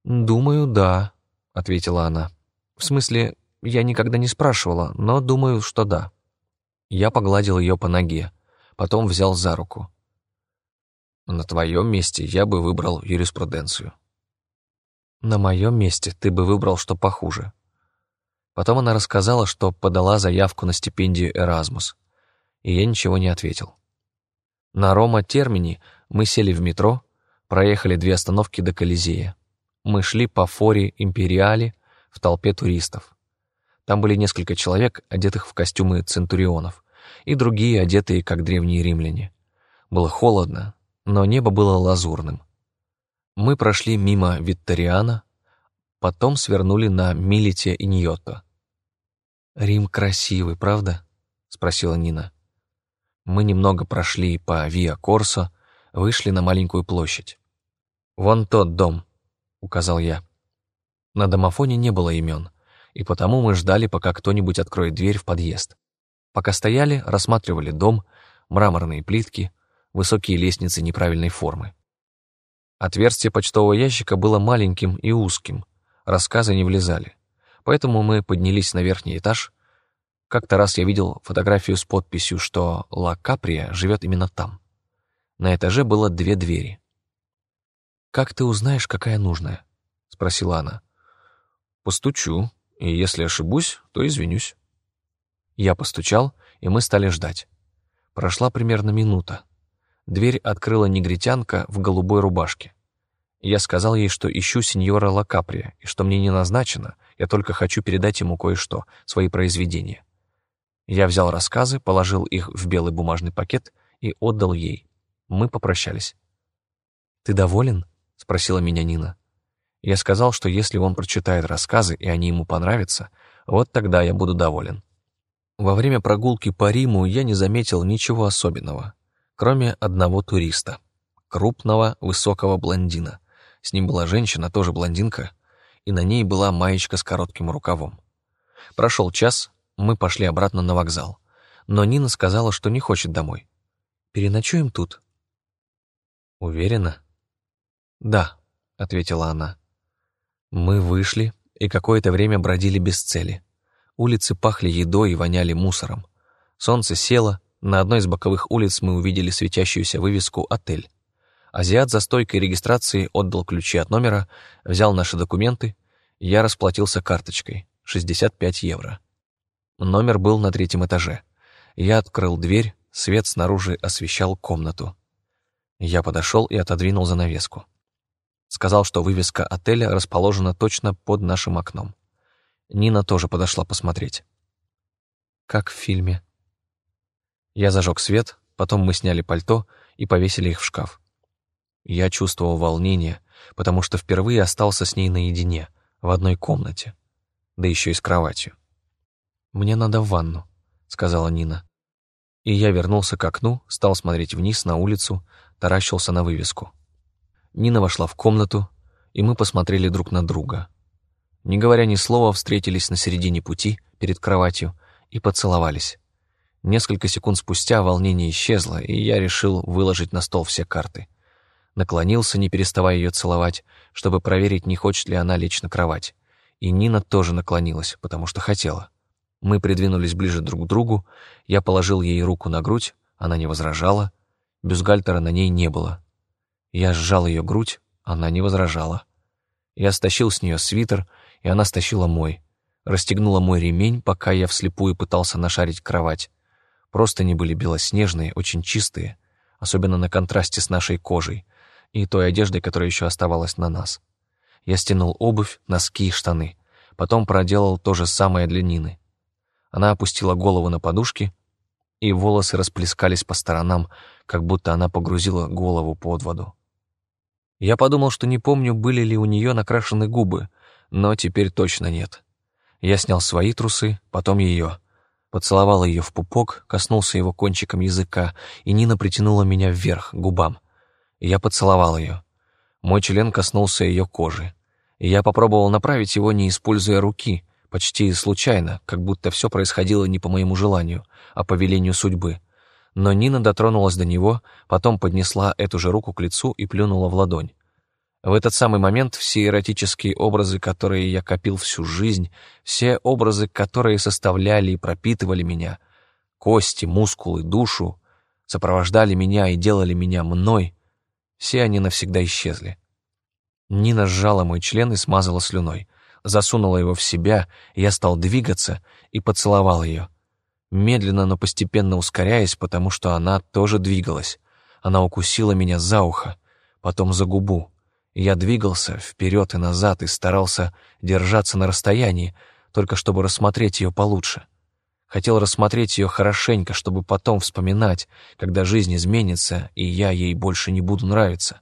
Думаю, да, ответила она. В смысле, я никогда не спрашивала, но думаю, что да. Я погладил ее по ноге, потом взял за руку. На твоем месте я бы выбрал юриспруденцию. На моем месте ты бы выбрал что похуже. Потом она рассказала, что подала заявку на стипендию Эразмус, и я ничего не ответил. На Рома-термине мы сели в метро, проехали две остановки до Колизея. Мы шли по форе Империале в толпе туристов. Там были несколько человек, одетых в костюмы центурионов, и другие, одетые, как древние римляне. Было холодно, но небо было лазурным. Мы прошли мимо Витториана, потом свернули на Милите и Ньотто. «Рим красивый, правда?» — спросила Нина. Мы немного прошли по Виа Корсо, вышли на маленькую площадь. «Вон тот дом», — указал я. На домофоне не было имен, и потому мы ждали, пока кто-нибудь откроет дверь в подъезд. Пока стояли, рассматривали дом, мраморные плитки, высокие лестницы неправильной формы. Отверстие почтового ящика было маленьким и узким, рассказы не влезали. Поэтому мы поднялись на верхний этаж. Как-то раз я видел фотографию с подписью, что Ла Каприя живет именно там. На этаже было две двери. «Как ты узнаешь, какая нужная?» — спросила она. «Постучу», и если ошибусь, то извинюсь. Я постучал, и мы стали ждать. Прошла примерно минута. Дверь открыла негритянка в голубой рубашке. Я сказал ей, что ищу сеньора Лакаприя, и что мне не назначено, я только хочу передать ему кое-что, свои произведения. Я взял рассказы, положил их в белый бумажный пакет и отдал ей. Мы попрощались. «Ты доволен?» — спросила меня Нина. Я сказал, что если он прочитает рассказы, и они ему понравятся, вот тогда я буду доволен. Во время прогулки по Риму я не заметил ничего особенного, кроме одного туриста. Крупного, высокого блондина. С ним была женщина, тоже блондинка, и на ней была маечка с коротким рукавом. Прошел час, мы пошли обратно на вокзал. Но Нина сказала, что не хочет домой. «Переночуем тут?» «Уверена?» «Да», — ответила она. Мы вышли и какое-то время бродили без цели. Улицы пахли едой и воняли мусором. Солнце село, на одной из боковых улиц мы увидели светящуюся вывеску «Отель». Азиат за стойкой регистрации отдал ключи от номера, взял наши документы, я расплатился карточкой, 65 евро. Номер был на третьем этаже. Я открыл дверь, свет снаружи освещал комнату. Я подошел и отодвинул занавеску. Сказал, что вывеска отеля расположена точно под нашим окном. Нина тоже подошла посмотреть. Как в фильме. Я зажег свет, потом мы сняли пальто и повесили их в шкаф. Я чувствовал волнение, потому что впервые остался с ней наедине, в одной комнате, да еще и с кроватью. «Мне надо в ванну», — сказала Нина. И я вернулся к окну, стал смотреть вниз на улицу, таращился на вывеску. Нина вошла в комнату, и мы посмотрели друг на друга. Не говоря ни слова, встретились на середине пути перед кроватью и поцеловались. Несколько секунд спустя волнение исчезло, и я решил выложить на стол все карты. Наклонился, не переставая ее целовать, чтобы проверить, не хочет ли она лечь на кровать. И Нина тоже наклонилась, потому что хотела. Мы придвинулись ближе друг к другу, я положил ей руку на грудь, она не возражала, бюстгальтера на ней не было. Я сжал ее грудь, она не возражала. Я стащил с нее свитер, и она стащила мой. Расстегнула мой ремень, пока я вслепую пытался нашарить кровать. Просто не были белоснежные, очень чистые, особенно на контрасте с нашей кожей и той одеждой, которая еще оставалась на нас. Я стянул обувь, носки и штаны. Потом проделал то же самое для Нины. Она опустила голову на подушки, и волосы расплескались по сторонам, как будто она погрузила голову под воду. Я подумал, что не помню, были ли у нее накрашены губы, но теперь точно нет. Я снял свои трусы, потом ее. Поцеловал ее в пупок, коснулся его кончиком языка, и Нина притянула меня вверх, губам. Я поцеловал ее. Мой член коснулся ее кожи. Я попробовал направить его, не используя руки, почти случайно, как будто все происходило не по моему желанию, а по велению судьбы. Но Нина дотронулась до него, потом поднесла эту же руку к лицу и плюнула в ладонь. В этот самый момент все эротические образы, которые я копил всю жизнь, все образы, которые составляли и пропитывали меня, кости, мускулы, душу, сопровождали меня и делали меня мной, все они навсегда исчезли. Нина сжала мой член и смазала слюной, засунула его в себя, я стал двигаться и поцеловал ее. Медленно, но постепенно ускоряясь, потому что она тоже двигалась. Она укусила меня за ухо, потом за губу. Я двигался вперед и назад и старался держаться на расстоянии, только чтобы рассмотреть ее получше. Хотел рассмотреть ее хорошенько, чтобы потом вспоминать, когда жизнь изменится, и я ей больше не буду нравиться.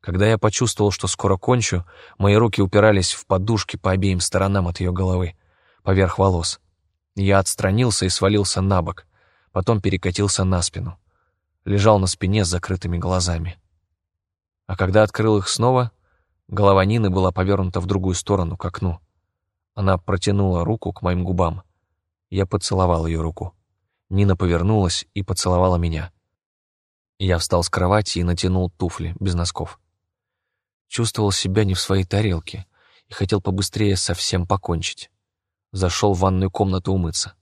Когда я почувствовал, что скоро кончу, мои руки упирались в подушки по обеим сторонам от ее головы, поверх волос. Я отстранился и свалился на бок, потом перекатился на спину. Лежал на спине с закрытыми глазами. А когда открыл их снова, голова Нины была повернута в другую сторону, к окну. Она протянула руку к моим губам. Я поцеловал ее руку. Нина повернулась и поцеловала меня. Я встал с кровати и натянул туфли, без носков. Чувствовал себя не в своей тарелке и хотел побыстрее совсем покончить. Зашел в ванную комнату умыться.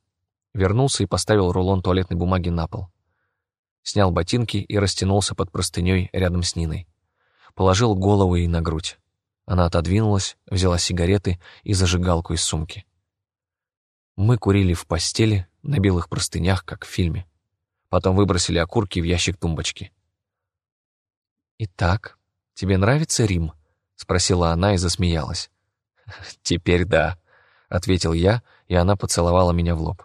Вернулся и поставил рулон туалетной бумаги на пол. Снял ботинки и растянулся под простыней рядом с Ниной. Положил голову ей на грудь. Она отодвинулась, взяла сигареты и зажигалку из сумки. Мы курили в постели, на белых простынях, как в фильме. Потом выбросили окурки в ящик тумбочки. «Итак, тебе нравится Рим?» — спросила она и засмеялась. «Теперь да», — ответил я, и она поцеловала меня в лоб.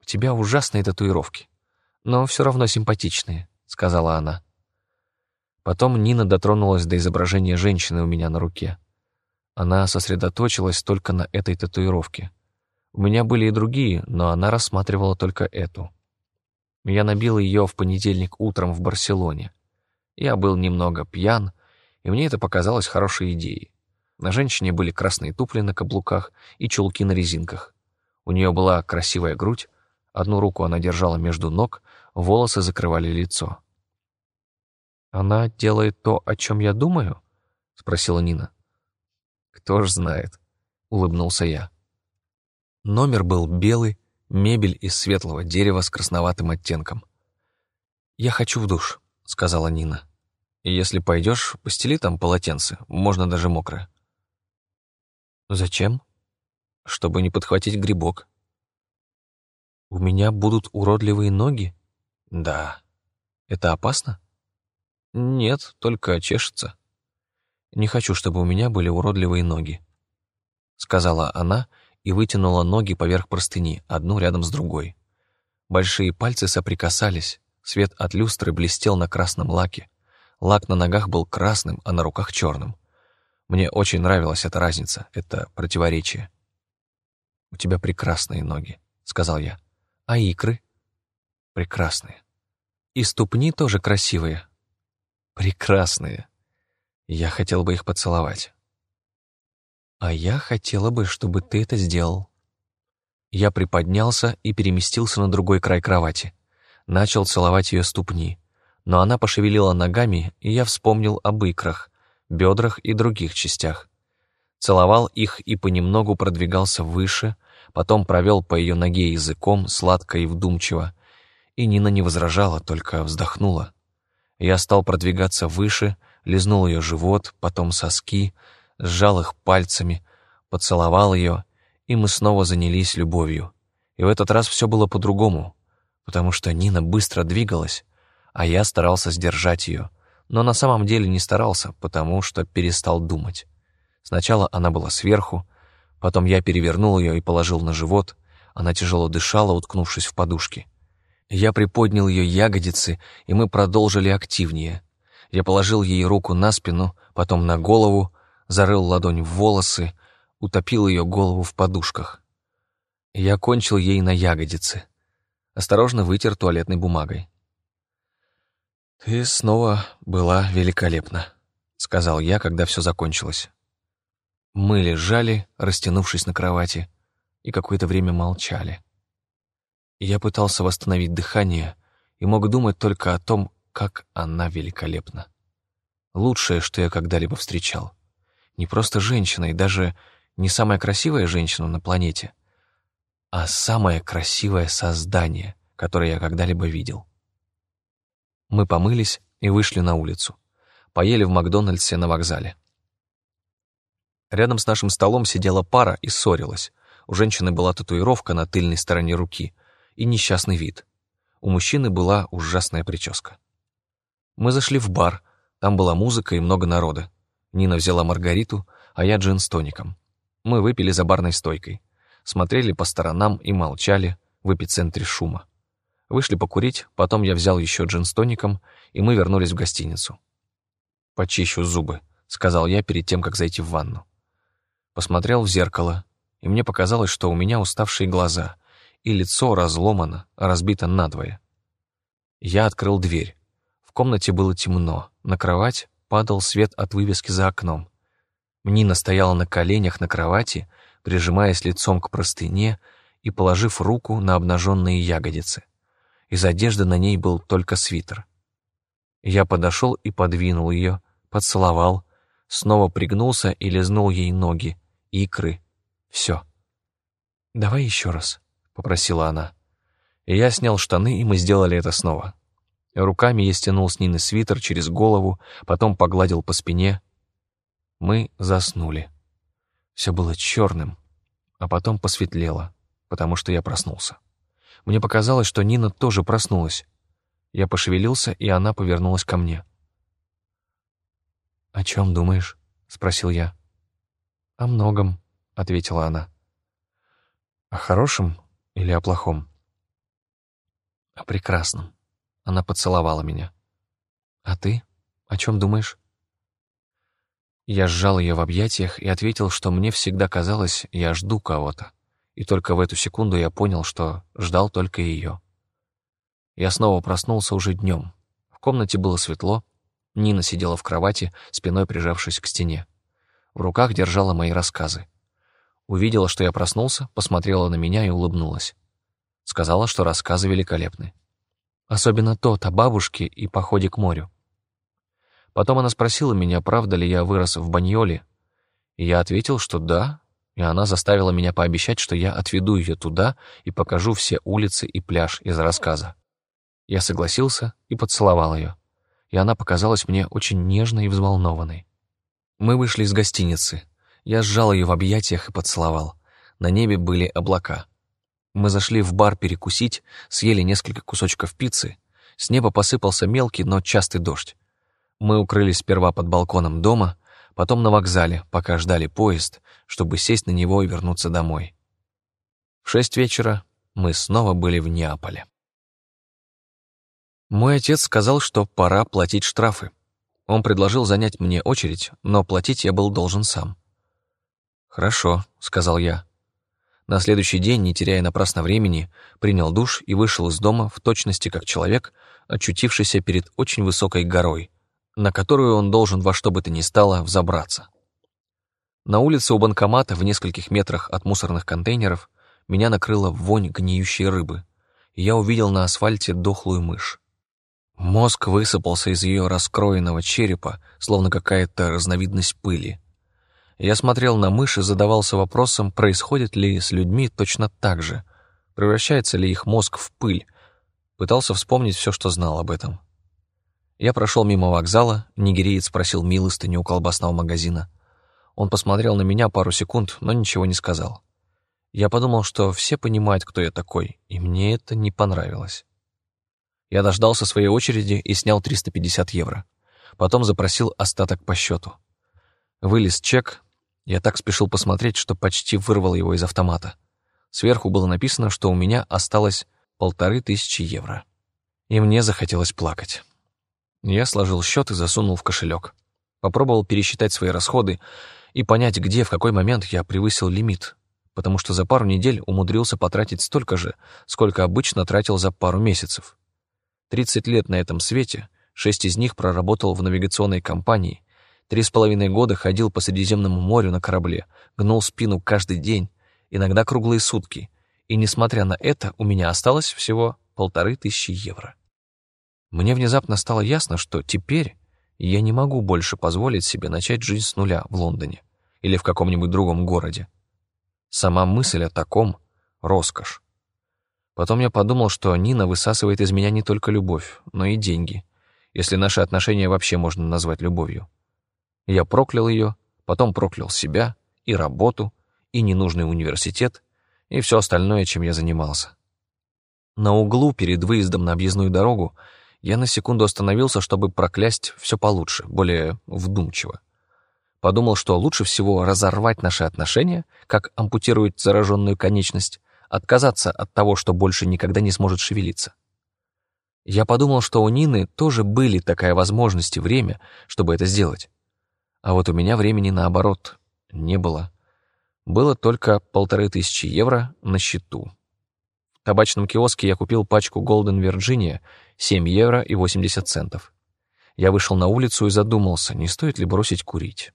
«У тебя ужасные татуировки, но все равно симпатичные», — сказала она. Потом Нина дотронулась до изображения женщины у меня на руке. Она сосредоточилась только на этой татуировке — у меня были и другие, но она рассматривала только эту. Я набил ее в понедельник утром в Барселоне. Я был немного пьян, и мне это показалось хорошей идеей. На женщине были красные туфли на каблуках и чулки на резинках. У нее была красивая грудь, одну руку она держала между ног, волосы закрывали лицо. «Она делает то, о чем я думаю?» — спросила Нина. «Кто ж знает», — улыбнулся я. Номер был белый, мебель из светлого дерева с красноватым оттенком. «Я хочу в душ», — сказала Нина. «Если пойдешь, постели там полотенце, можно даже мокрое». «Зачем?» чтобы не подхватить грибок. У меня будут уродливые ноги? Да. Это опасно? Нет, только чешется. Не хочу, чтобы у меня были уродливые ноги, сказала она и вытянула ноги поверх простыни, одну рядом с другой. Большие пальцы соприкасались, свет от люстры блестел на красном лаке. Лак на ногах был красным, а на руках черным. Мне очень нравилась эта разница, это противоречие. «У тебя прекрасные ноги», — сказал я. «А икры?» «Прекрасные». «И ступни тоже красивые?» «Прекрасные». Я хотел бы их поцеловать. «А я хотела бы, чтобы ты это сделал». Я приподнялся и переместился на другой край кровати. Начал целовать ее ступни, но она пошевелила ногами, и я вспомнил об икрах, бедрах и других частях. Целовал их и понемногу продвигался выше, потом провел по ее ноге языком, сладко и вдумчиво, и Нина не возражала, только вздохнула. Я стал продвигаться выше, лизнул ее живот, потом соски, сжал их пальцами, поцеловал ее, и мы снова занялись любовью. И в этот раз все было по-другому, потому что Нина быстро двигалась, а я старался сдержать ее, но на самом деле не старался, потому что перестал думать. Сначала она была сверху, потом я перевернул ее и положил на живот, она тяжело дышала, уткнувшись в подушки. Я приподнял ее ягодицы, и мы продолжили активнее. Я положил ей руку на спину, потом на голову, зарыл ладонь в волосы, утопил ее голову в подушках. Я кончил ей на ягодицы. Осторожно вытер туалетной бумагой. «Ты снова была великолепна», — сказал я, когда все закончилось. Мы лежали, растянувшись на кровати, и какое-то время молчали. Я пытался восстановить дыхание и мог думать только о том, как она великолепна. Лучшее, что я когда-либо встречал. Не просто женщина, и даже не самая красивая женщина на планете, а самое красивое создание, которое я когда-либо видел. Мы помылись и вышли на улицу. Поели в Макдональдсе на вокзале. Рядом с нашим столом сидела пара и ссорилась. У женщины была татуировка на тыльной стороне руки и несчастный вид. У мужчины была ужасная прическа. Мы зашли в бар, там была музыка и много народа. Нина взяла маргариту, а я джин с тоником. Мы выпили за барной стойкой, смотрели по сторонам и молчали в эпицентре шума. Вышли покурить, потом я взял еще джин с тоником, и мы вернулись в гостиницу. «Почищу зубы», — сказал я перед тем, как зайти в ванну. Посмотрел в зеркало, и мне показалось, что у меня уставшие глаза, и лицо разломано, разбито надвое. Я открыл дверь. В комнате было темно, на кровать падал свет от вывески за окном. Нина стояла на коленях на кровати, прижимаясь лицом к простыне и положив руку на обнаженные ягодицы. Из одежды на ней был только свитер. Я подошел и подвинул ее, поцеловал, снова пригнулся и лизнул ей ноги, икры, все. «Давай еще раз», — попросила она. Я снял штаны, и мы сделали это снова. Руками я стянул с Нины свитер через голову, потом погладил по спине. Мы заснули. Все было черным, а потом посветлело, потому что я проснулся. Мне показалось, что Нина тоже проснулась. Я пошевелился, и она повернулась ко мне. «О чем думаешь?» — спросил я. «О многом», — ответила она. «О хорошем или о плохом?» «О прекрасном». Она поцеловала меня. «А ты? О чем думаешь?» Я сжал ее в объятиях и ответил, что мне всегда казалось, я жду кого-то и только в эту секунду я понял, что ждал только ее. Я снова проснулся уже днем. В комнате было светло, Нина сидела в кровати, спиной прижавшись к стене. В руках держала мои рассказы. Увидела, что я проснулся, посмотрела на меня и улыбнулась. Сказала, что рассказы великолепны. Особенно тот о бабушке и походе к морю. Потом она спросила меня, правда ли я вырос в Баньоле, и я ответил, что да, и она заставила меня пообещать, что я отведу ее туда и покажу все улицы и пляж из рассказа. Я согласился и поцеловал ее, и она показалась мне очень нежной и взволнованной. Мы вышли из гостиницы. Я сжал ее в объятиях и поцеловал. На небе были облака. Мы зашли в бар перекусить, съели несколько кусочков пиццы. С неба посыпался мелкий, но частый дождь. Мы укрылись сперва под балконом дома, потом на вокзале, пока ждали поезд, чтобы сесть на него и вернуться домой. В шесть вечера мы снова были в Неаполе. Мой отец сказал, что пора платить штрафы. Он предложил занять мне очередь, но платить я был должен сам. «Хорошо», — сказал я. На следующий день, не теряя напрасно времени, принял душ и вышел из дома в точности как человек, очутившийся перед очень высокой горой, на которую он должен во что бы то ни стало взобраться. На улице у банкомата в нескольких метрах от мусорных контейнеров меня накрыла вонь гниющей рыбы, и я увидел на асфальте дохлую мышь. Мозг высыпался из ее раскроенного черепа, словно какая-то разновидность пыли. Я смотрел на мышь и задавался вопросом, происходит ли с людьми точно так же, превращается ли их мозг в пыль. Пытался вспомнить все, что знал об этом. Я прошел мимо вокзала, нигериец спросил милостыню у колбасного магазина. Он посмотрел на меня пару секунд, но ничего не сказал. Я подумал, что все понимают, кто я такой, и мне это не понравилось. Я дождался своей очереди и снял 350 евро. Потом запросил остаток по счету. Вылез чек. Я так спешил посмотреть, что почти вырвал его из автомата. Сверху было написано, что у меня осталось полторы тысячи евро. И мне захотелось плакать. Я сложил счет и засунул в кошелек. Попробовал пересчитать свои расходы и понять, где, в какой момент я превысил лимит, потому что за пару недель умудрился потратить столько же, сколько обычно тратил за пару месяцев. 30 лет на этом свете, шесть из них проработал в навигационной компании, три с половиной года ходил по Средиземному морю на корабле, гнул спину каждый день, иногда круглые сутки, и, несмотря на это, у меня осталось всего полторы тысячи евро. Мне внезапно стало ясно, что теперь я не могу больше позволить себе начать жизнь с нуля в Лондоне или в каком-нибудь другом городе. Сама мысль о таком — роскошь. Потом я подумал, что Нина высасывает из меня не только любовь, но и деньги, если наши отношения вообще можно назвать любовью. Я проклял ее, потом проклял себя, и работу, и ненужный университет, и все остальное, чем я занимался. На углу перед выездом на объездную дорогу я на секунду остановился, чтобы проклясть все получше, более вдумчиво. Подумал, что лучше всего разорвать наши отношения, как ампутирует зараженную конечность, отказаться от того, что больше никогда не сможет шевелиться. Я подумал, что у Нины тоже были такая возможность и время, чтобы это сделать. А вот у меня времени наоборот не было. Было только полторы тысячи евро на счету. В табачном киоске я купил пачку Golden Virginia 7 евро и 80 центов. Я вышел на улицу и задумался, не стоит ли бросить курить.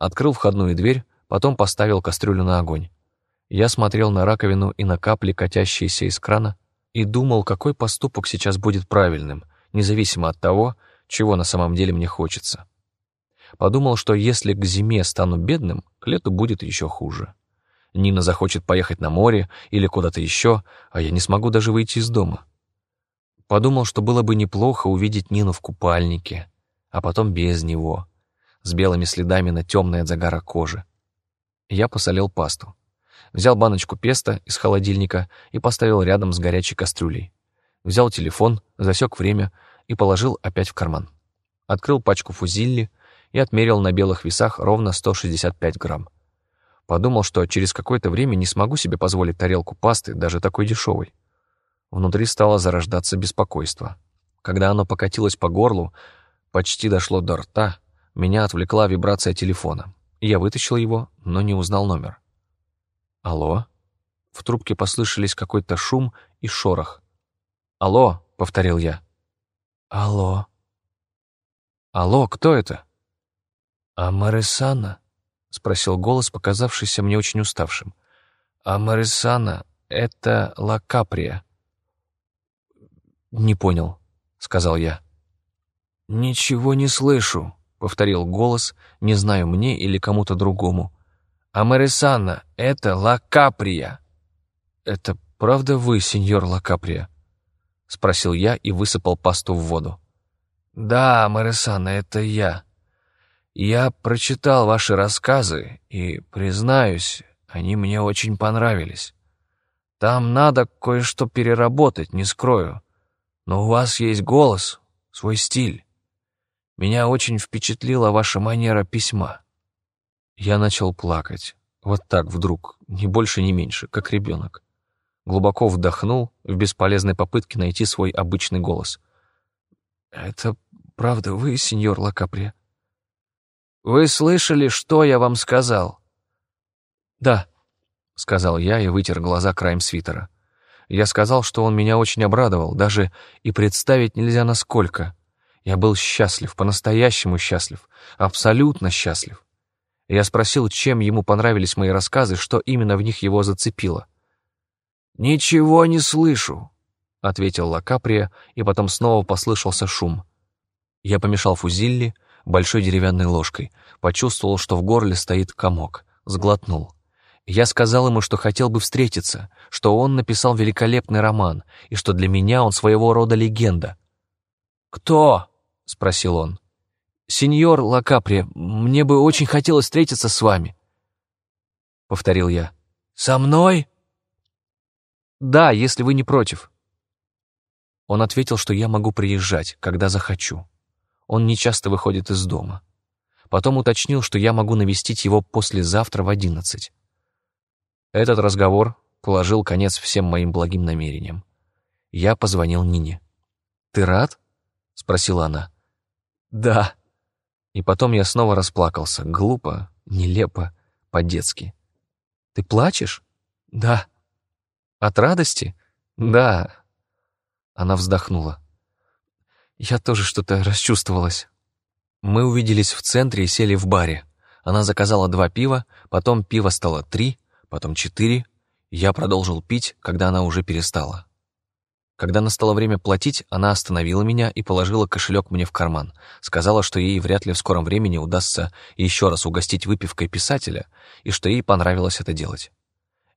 Открыл входную дверь, потом поставил кастрюлю на огонь. Я смотрел на раковину и на капли, катящиеся из крана, и думал, какой поступок сейчас будет правильным, независимо от того, чего на самом деле мне хочется. Подумал, что если к зиме стану бедным, к лету будет еще хуже. Нина захочет поехать на море или куда-то еще, а я не смогу даже выйти из дома. Подумал, что было бы неплохо увидеть Нину в купальнике, а потом без него, с белыми следами на темной от загара кожи. Я посолил пасту взял баночку песто из холодильника и поставил рядом с горячей кастрюлей. Взял телефон, засек время и положил опять в карман. Открыл пачку фузилли и отмерил на белых весах ровно 165 грамм. Подумал, что через какое-то время не смогу себе позволить тарелку пасты, даже такой дешевой. Внутри стало зарождаться беспокойство. Когда оно покатилось по горлу, почти дошло до рта, меня отвлекла вибрация телефона. Я вытащил его, но не узнал номер. «Алло?» В трубке послышались какой-то шум и шорох. «Алло!» — повторил я. «Алло!» «Алло, кто это?» «Амарисана?» — спросил голос, показавшийся мне очень уставшим. «Амарисана — это Ла Каприя». «Не понял», — сказал я. «Ничего не слышу», — повторил голос, не знаю мне или кому-то другому. Амарисана, это Ла Каприя». «Это правда вы, сеньор Ла Каприя?» — спросил я и высыпал пасту в воду. «Да, Марисана, это я. Я прочитал ваши рассказы и, признаюсь, Они мне очень понравились. Там надо кое-что переработать, не скрою. Но у вас есть голос, свой стиль. Меня очень впечатлила ваша манера письма. Я начал плакать. Вот так вдруг, ни больше, ни меньше, как ребенок. Глубоко вдохнул в бесполезной попытке найти свой обычный голос. «Это правда вы, сеньор Лакапри?» «Вы слышали, что я вам сказал?» «Да», — сказал я и вытер глаза краем свитера. Я сказал, что он меня очень обрадовал, даже и представить нельзя насколько. Я был счастлив, по-настоящему счастлив, абсолютно счастлив. Я спросил, чем ему понравились мои рассказы, что именно в них его зацепило. «Ничего не слышу», — ответил Лакаприя, и потом снова послышался шум. Я помешал фузилли большой деревянной ложкой, почувствовал, что в горле стоит комок, сглотнул. Я сказал ему, что хотел бы встретиться, что он написал великолепный роман, и что для меня он своего рода легенда. «Кто?» — спросил он. «Сеньор Лакапри, мне бы очень хотелось встретиться с вами», — повторил я. «Со мной?» «Да, если вы не против». Он ответил, что я могу приезжать, когда захочу. Он не часто выходит из дома. Потом уточнил, что я могу навестить его послезавтра в одиннадцать. Этот разговор положил конец всем моим благим намерениям. Я позвонил Нине. «Ты рад?» — спросила она. «Да», и потом я снова расплакался, глупо, нелепо, по-детски. «Ты плачешь?» «Да». «От радости?» «Да». Она вздохнула. Я тоже что-то расчувствовалась. Мы увиделись в центре и сели в баре. Она заказала два пива, потом пиво стало три, потом четыре. Я продолжил пить, когда она уже перестала. Когда настало время платить, она остановила меня и положила кошелек мне в карман. Сказала, что ей вряд ли в скором времени удастся еще раз угостить выпивкой писателя, и что ей понравилось это делать.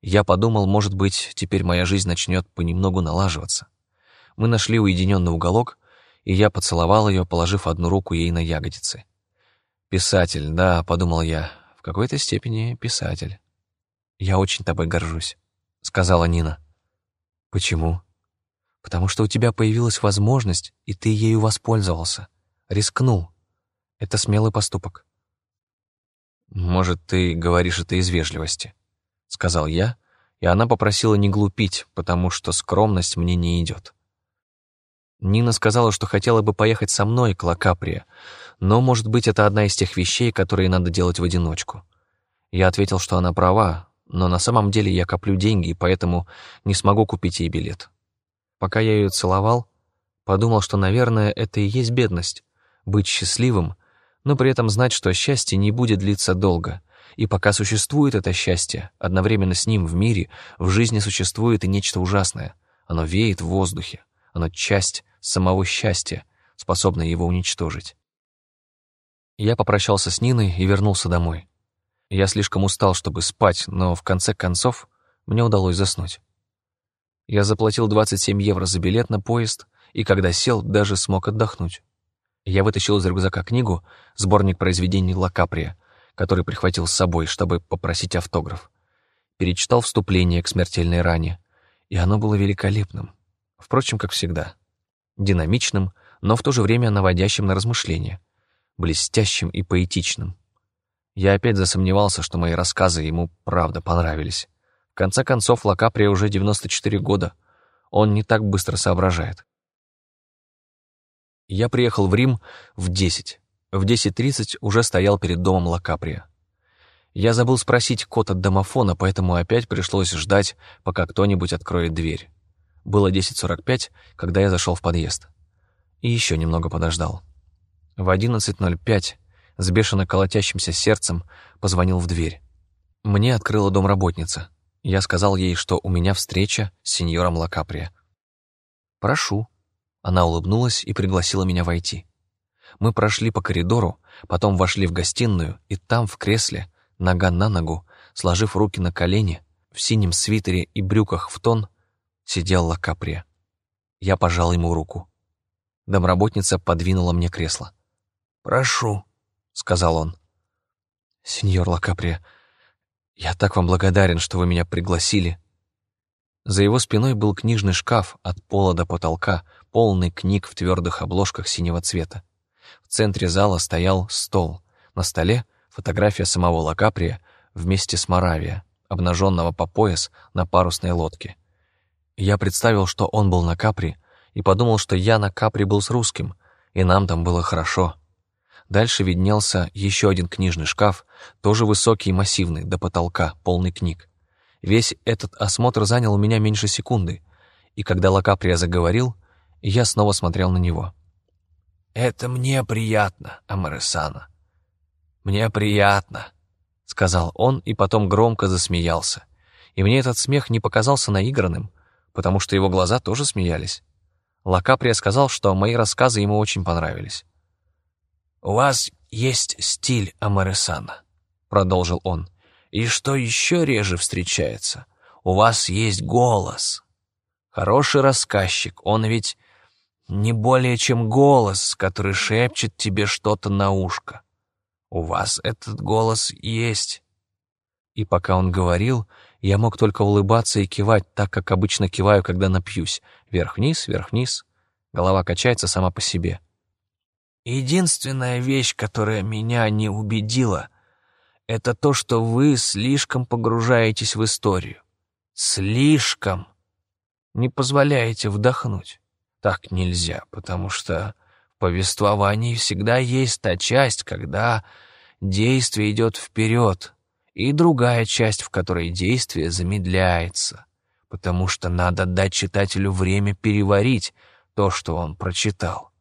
Я подумал, может быть, теперь моя жизнь начнет понемногу налаживаться. Мы нашли уединенный уголок, и я поцеловал ее, положив одну руку ей на ягодицы. «Писатель, да», — подумал я, — «в какой-то степени писатель». «Я очень тобой горжусь», — сказала Нина. «Почему?» Потому что у тебя появилась возможность, и ты ею воспользовался. Рискнул. Это смелый поступок. «Может, ты говоришь это из вежливости», — сказал я, и она попросила не глупить, потому что скромность мне не идет. Нина сказала, что хотела бы поехать со мной к Лакаприя, но, может быть, это одна из тех вещей, которые надо делать в одиночку. Я ответил, что она права, но на самом деле я коплю деньги, и поэтому не смогу купить ей билет. Пока я ее целовал, подумал, что, наверное, это и есть бедность — быть счастливым, но при этом знать, что счастье не будет длиться долго. И пока существует это счастье, одновременно с ним в мире, в жизни существует и нечто ужасное. Оно веет в воздухе, оно часть самого счастья, способная его уничтожить. Я попрощался с Ниной и вернулся домой. Я слишком устал, чтобы спать, но в конце концов мне удалось заснуть. Я заплатил 27 евро за билет на поезд, и когда сел, даже смог отдохнуть. Я вытащил из рюкзака книгу, сборник произведений Лакаприя, который прихватил с собой, чтобы попросить автограф. Перечитал вступление к смертельной ране, и оно было великолепным. Впрочем, как всегда. Динамичным, но в то же время наводящим на размышления. Блестящим и поэтичным. Я опять засомневался, что мои рассказы ему правда понравились. В конце концов, Лакаприя уже 94 года. Он не так быстро соображает. Я приехал в Рим в 10. В 10.30 уже стоял перед домом Лакаприя. Я забыл спросить код от домофона, поэтому опять пришлось ждать, пока кто-нибудь откроет дверь. Было 10.45, когда я зашел в подъезд. И еще немного подождал. В 11.05 с бешено колотящимся сердцем позвонил в дверь. Мне открыла домработница. Я сказал ей, что у меня встреча с сеньором Лакапри. «Прошу». Она улыбнулась и пригласила меня войти. Мы прошли по коридору, потом вошли в гостиную, и там, в кресле, нога на ногу, сложив руки на колени, в синем свитере и брюках в тон, сидел Лакаприя. Я пожал ему руку. Домработница подвинула мне кресло. «Прошу», — сказал он. «Сеньор Лакаприя, «Я так вам благодарен, что вы меня пригласили». За его спиной был книжный шкаф от пола до потолка, полный книг в твердых обложках синего цвета. В центре зала стоял стол. На столе фотография самого Лакаприя вместе с Моравия, обнаженного по пояс на парусной лодке. Я представил, что он был на Капри, и подумал, что я на Капри был с русским, и нам там было хорошо. Дальше виднелся еще один книжный шкаф, тоже высокий и массивный, до потолка, полный книг. Весь этот осмотр занял у меня меньше секунды, и когда Лакаприя заговорил, я снова смотрел на него. «Это мне приятно, Амаресана. Мне приятно», — сказал он и потом громко засмеялся. И мне этот смех не показался наигранным, потому что его глаза тоже смеялись. Лакаприя сказал, что мои рассказы ему очень понравились. «У вас есть стиль Амаресана», — продолжил он. «И что еще реже встречается, у вас есть голос. Хороший рассказчик, он ведь не более чем голос, который шепчет тебе что-то на ушко. У вас этот голос есть». И пока он говорил, я мог только улыбаться и кивать, так как обычно киваю, когда напьюсь. Вверх-вниз, вверх-вниз. Голова качается сама по себе. Единственная вещь, которая меня не убедила, это то, что вы слишком погружаетесь в историю. Слишком. Не позволяете вдохнуть. Так нельзя, потому что в повествовании всегда есть та часть, когда действие идет вперед, и другая часть, в которой действие замедляется, потому что надо дать читателю время переварить то, что он прочитал.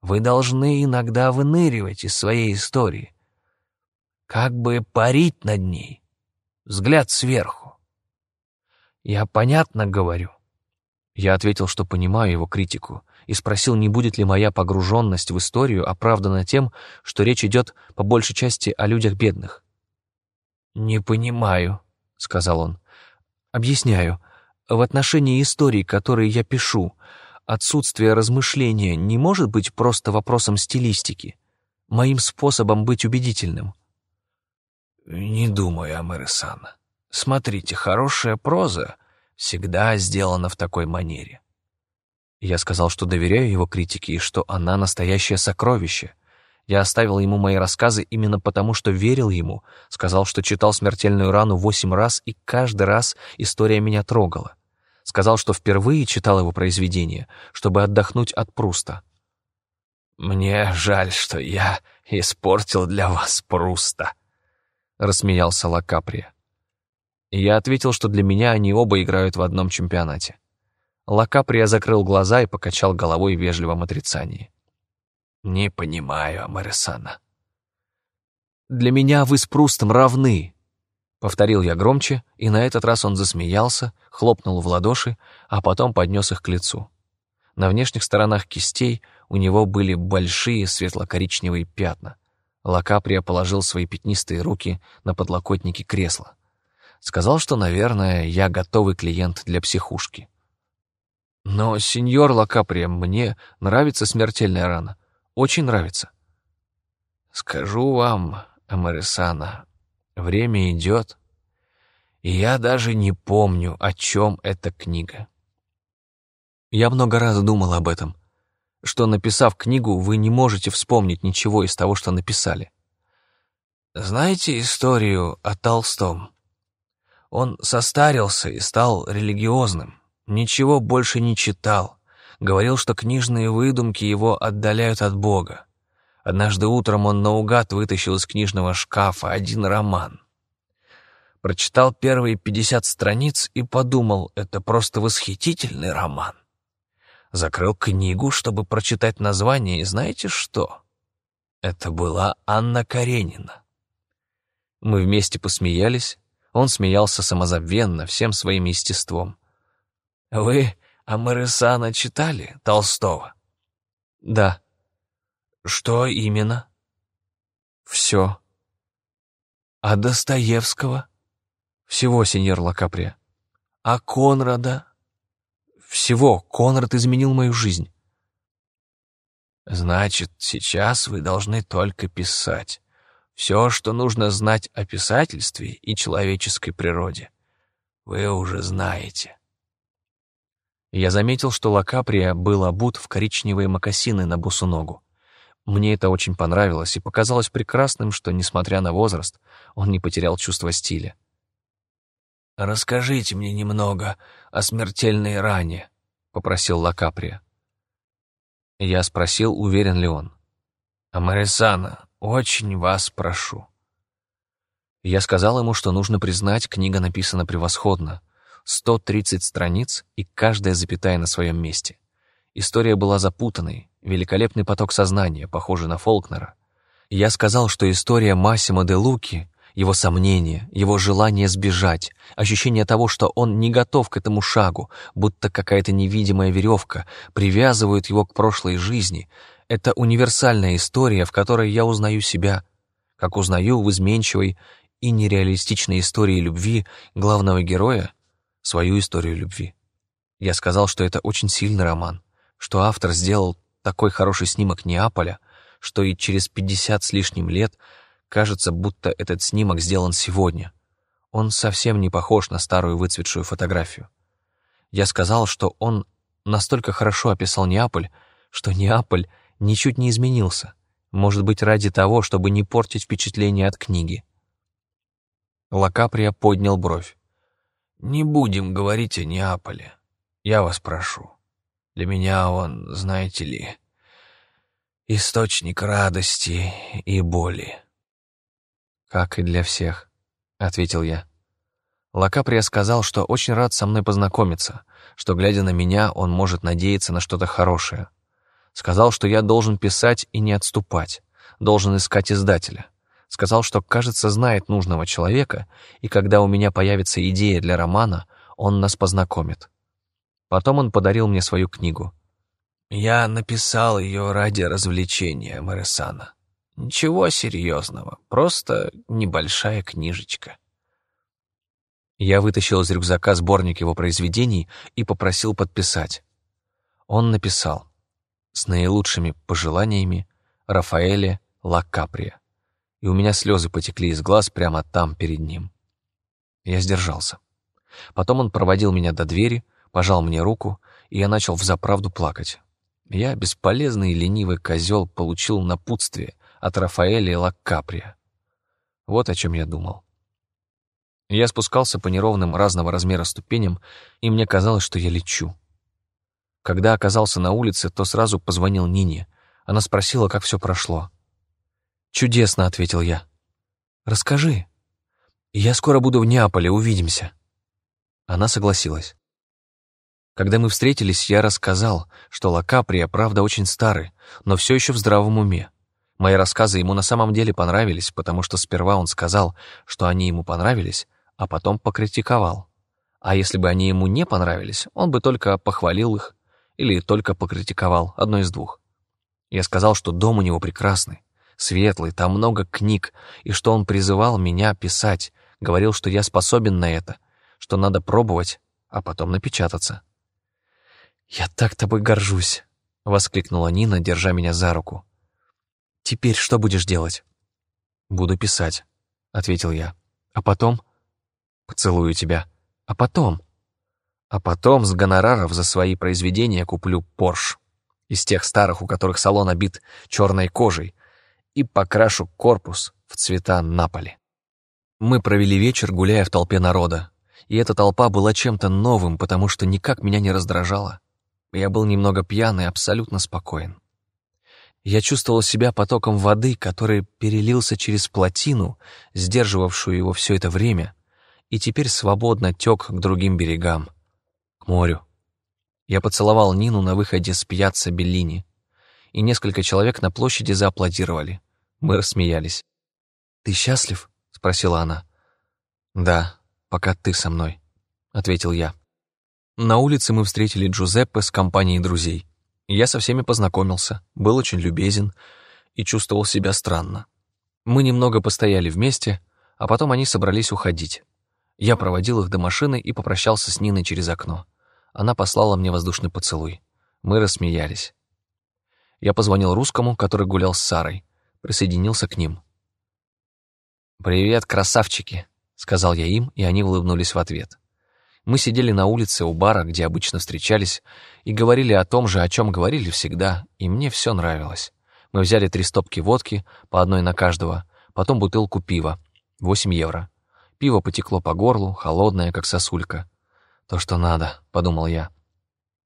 Вы должны иногда выныривать из своей истории, как бы парить над ней, взгляд сверху. Я понятно говорю. Я ответил, что понимаю его критику, и спросил, не будет ли моя погруженность в историю оправдана тем, что речь идет по большей части о людях бедных. «Не понимаю», — сказал он. «Объясняю. В отношении историй, которые я пишу, Отсутствие размышления не может быть просто вопросом стилистики, моим способом быть убедительным. Не думаю, Амыры-сан. Смотрите, хорошая проза всегда сделана в такой манере. Я сказал, что доверяю его критике и что она настоящее сокровище. Я оставил ему мои рассказы именно потому, что верил ему, сказал, что читал «Смертельную рану» восемь раз, и каждый раз история меня трогала. Сказал, что впервые читал его произведение, чтобы отдохнуть от Пруста. «Мне жаль, что я испортил для вас Пруста», — рассмеялся Лакаприя. Я ответил, что для меня они оба играют в одном чемпионате. Лакаприя закрыл глаза и покачал головой в вежливом отрицании. «Не понимаю, Амаресана». «Для меня вы с Прустом равны», Повторил я громче, и на этот раз он засмеялся, хлопнул в ладоши, а потом поднес их к лицу. На внешних сторонах кистей у него были большие светло-коричневые пятна. Лакаприя положил свои пятнистые руки на подлокотники кресла. Сказал, что, наверное, я готовый клиент для психушки. Но, сеньор Лакаприя, мне нравится смертельная рана. Очень нравится. Скажу вам, Амарисана, Время идет, и я даже не помню, о чем эта книга. Я много раз думал об этом, что, написав книгу, вы не можете вспомнить ничего из того, что написали. Знаете историю о Толстом? Он состарился и стал религиозным, ничего больше не читал, говорил, что книжные выдумки его отдаляют от Бога. Однажды утром он наугад вытащил из книжного шкафа один роман. Прочитал первые пятьдесят страниц и подумал, это просто восхитительный роман. Закрыл книгу, чтобы прочитать название, и знаете что? Это была Анна Каренина. Мы вместе посмеялись, он смеялся самозабвенно, всем своим естеством. «Вы Амаресана читали, Толстого?» «Да», что именно? Все. А Достоевского? Всего, сеньор Лакаприя. А Конрада? Всего. Конрад изменил мою жизнь. Значит, сейчас вы должны только писать. Все, что нужно знать о писательстве и человеческой природе, вы уже знаете. Я заметил, что Лакаприя был обут в коричневые мокасины на босу ногу. Мне это очень понравилось и показалось прекрасным, что, несмотря на возраст, он не потерял чувство стиля. «Расскажите мне немного о смертельной ране», — попросил Лакаприя. Я спросил, уверен ли он. «Амарисана, очень вас прошу». Я сказал ему, что нужно признать, книга написана превосходно. 130 страниц, и каждая запятая на своем месте. История была запутанной, великолепный поток сознания, похожий на Фолкнера. Я сказал, что история Массимо де Луки, его сомнения, его желание сбежать, ощущение того, что он не готов к этому шагу, будто какая-то невидимая веревка привязывает его к прошлой жизни, это универсальная история, в которой я узнаю себя, как узнаю в изменчивой и нереалистичной истории любви главного героя свою историю любви. Я сказал, что это очень сильный роман, что автор сделал такой хороший снимок Неаполя, что и через 50 с лишним лет кажется, будто этот снимок сделан сегодня. Он совсем не похож на старую выцветшую фотографию. Я сказал, что он настолько хорошо описал Неаполь, что Неаполь ничуть не изменился, может быть, ради того, чтобы не портить впечатление от книги. Лакаприя поднял бровь. «Не будем говорить о Неаполе. Я вас прошу. Для меня он, знаете ли, источник радости и боли. «Как и для всех», — ответил я. Лакаприя сказал, что очень рад со мной познакомиться, что, глядя на меня, он может надеяться на что-то хорошее. Сказал, что я должен писать и не отступать, должен искать издателя. Сказал, что, кажется, знает нужного человека, и когда у меня появится идея для романа, он нас познакомит. Потом он подарил мне свою книгу. «Я написал ее ради развлечения Марисана. Ничего серьезного, просто небольшая книжечка». Я вытащил из рюкзака сборник его произведений и попросил подписать. Он написал «С наилучшими пожеланиями Рафаэле Ла Каприя». И у меня слезы потекли из глаз прямо там, перед ним. Я сдержался. Потом он проводил меня до двери, пожал мне руку, и я начал взаправду плакать. Я, бесполезный и ленивый козел, получил напутствие от Рафаэля и Лаккаприя. Вот о чем я думал. Я спускался по неровным разного размера ступеням, и мне казалось, что я лечу. Когда оказался на улице, то сразу позвонил Нине. Она спросила, как все прошло. «Чудесно», — ответил я. «Расскажи. Я скоро буду в Неаполе, увидимся». Она согласилась. Когда мы встретились, я рассказал, что Лакаприя, правда, очень старый, но все еще в здравом уме. Мои рассказы ему на самом деле понравились, потому что сперва он сказал, что они ему понравились, а потом покритиковал. А если бы они ему не понравились, он бы только похвалил их или только покритиковал, одно из двух. Я сказал, что дом у него прекрасный, светлый, там много книг, и что он призывал меня писать, говорил, что я способен на это, что надо пробовать, а потом напечататься. «Я так тобой горжусь!» — воскликнула Нина, держа меня за руку. «Теперь что будешь делать?» «Буду писать», — ответил я. «А потом?» «Поцелую тебя. А потом?» «А потом с гонораров за свои произведения куплю Порш. Из тех старых, у которых салон обит черной кожей, и покрашу корпус в цвета Наполи». Мы провели вечер, гуляя в толпе народа, и эта толпа была чем-то новым, потому что никак меня не раздражала. Я был немного пьян и абсолютно спокоен. Я чувствовал себя потоком воды, который перелился через плотину, сдерживавшую его все это время, и теперь свободно тек к другим берегам, к морю. Я поцеловал Нину на выходе с пьяцца Беллини, и несколько человек на площади зааплодировали. Мы рассмеялись. «Ты счастлив?» — спросила она. «Да, пока ты со мной», — ответил я. На улице мы встретили Джузеппе с компанией друзей. Я со всеми познакомился, был очень любезен и чувствовал себя странно. Мы немного постояли вместе, а потом они собрались уходить. Я проводил их до машины и попрощался с Ниной через окно. Она послала мне воздушный поцелуй. Мы рассмеялись. Я позвонил русскому, который гулял с Сарой, присоединился к ним. «Привет, красавчики», — сказал я им, и они улыбнулись в ответ. Мы сидели на улице у бара, где обычно встречались, и говорили о том же, о чем говорили всегда, и мне все нравилось. Мы взяли три стопки водки, по одной на каждого, потом бутылку пива, 8 евро. Пиво потекло по горлу, холодное, как сосулька. «То, что надо», — подумал я.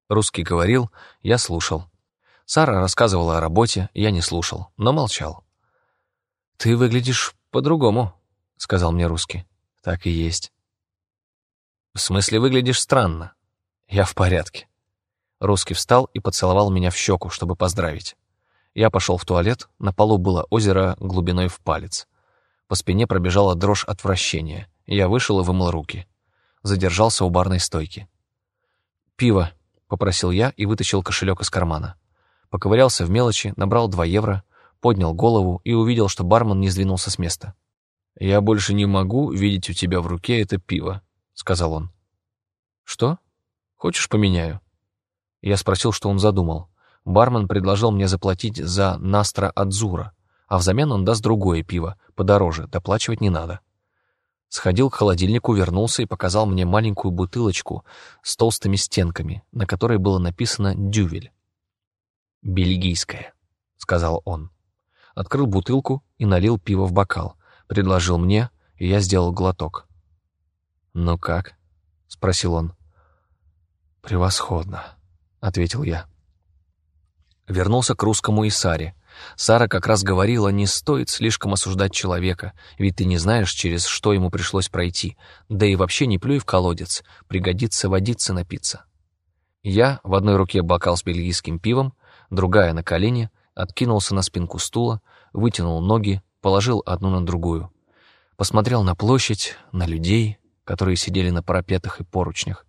Русский говорил, я слушал. Сара рассказывала о работе, я не слушал, но молчал. «Ты выглядишь по-другому», — сказал мне русский. «Так и есть». «В смысле, выглядишь странно?» «Я в порядке». Русский встал и поцеловал меня в щеку, чтобы поздравить. Я пошел в туалет, на полу было озеро глубиной в палец. По спине пробежала дрожь отвращения. Я вышел и вымыл руки. Задержался у барной стойки. «Пиво», — попросил я и вытащил кошелек из кармана. Поковырялся в мелочи, набрал два евро, поднял голову и увидел, что бармен не сдвинулся с места. «Я больше не могу видеть у тебя в руке это пиво», — сказал он. «Что? Хочешь, поменяю?» Я спросил, что он задумал. Бармен предложил мне заплатить за Настра Адзура, а взамен он даст другое пиво, подороже, доплачивать не надо. Сходил к холодильнику, вернулся и показал мне маленькую бутылочку с толстыми стенками, на которой было написано «Дювель». «Бельгийская», — сказал он. Открыл бутылку и налил пиво в бокал, предложил мне, и я сделал глоток. «Ну как?» — спросил он. «Превосходно», — ответил я. Вернулся к русскому и Саре. Сара как раз говорила, не стоит слишком осуждать человека, ведь ты не знаешь, через что ему пришлось пройти, да и вообще не плюй в колодец, пригодится водиться напиться. Я, в одной руке бокал с бельгийским пивом, другая на колени, откинулся на спинку стула, вытянул ноги, положил одну на другую. Посмотрел на площадь, на людей, которые сидели на парапетах и поручнях.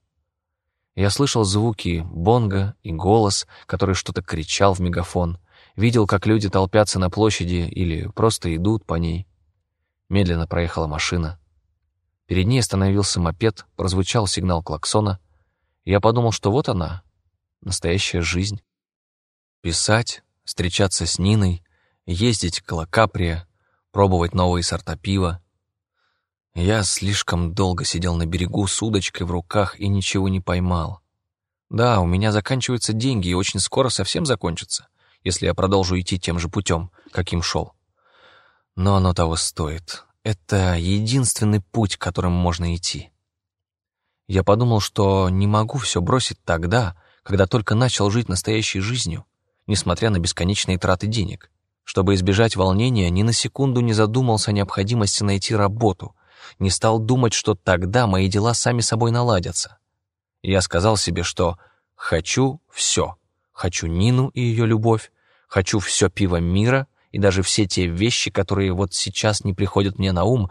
Я слышал звуки бонга и голос, который что-то кричал в мегафон, видел, как люди толпятся на площади или просто идут по ней. Медленно проехала машина. Перед ней остановился мопед, прозвучал сигнал клаксона. Я подумал, что вот она, настоящая жизнь. Писать, встречаться с Ниной, ездить к Лакаприя, пробовать новые сорта пива, я слишком долго сидел на берегу с удочкой в руках и ничего не поймал. Да, у меня заканчиваются деньги и очень скоро совсем закончатся, если я продолжу идти тем же путем, каким шел. Но оно того стоит. Это единственный путь, которым можно идти. Я подумал, что не могу все бросить тогда, когда только начал жить настоящей жизнью, несмотря на бесконечные траты денег. Чтобы избежать волнения, ни на секунду не задумался о необходимости найти работу — не стал думать, что тогда мои дела сами собой наладятся. Я сказал себе, что хочу все. Хочу Нину и ее любовь, хочу все пиво мира и даже все те вещи, которые вот сейчас не приходят мне на ум,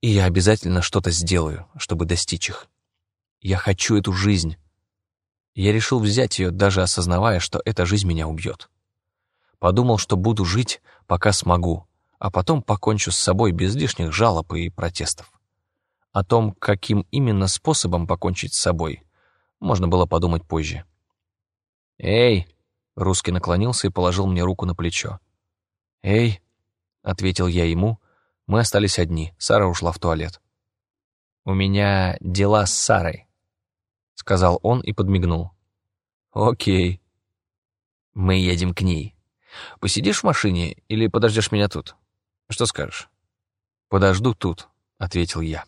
и я обязательно что-то сделаю, чтобы достичь их. Я хочу эту жизнь. Я решил взять ее, даже осознавая, что эта жизнь меня убьет. Подумал, что буду жить, пока смогу, а потом покончу с собой без лишних жалоб и протестов. О том, каким именно способом покончить с собой, можно было подумать позже. «Эй!» — русский наклонился и положил мне руку на плечо. «Эй!» — ответил я ему. Мы остались одни, Сара ушла в туалет. «У меня дела с Сарой», — сказал он и подмигнул. «Окей. Мы едем к ней. Посидишь в машине или подождешь меня тут?» Что скажешь?» «Подожду тут», — ответил я.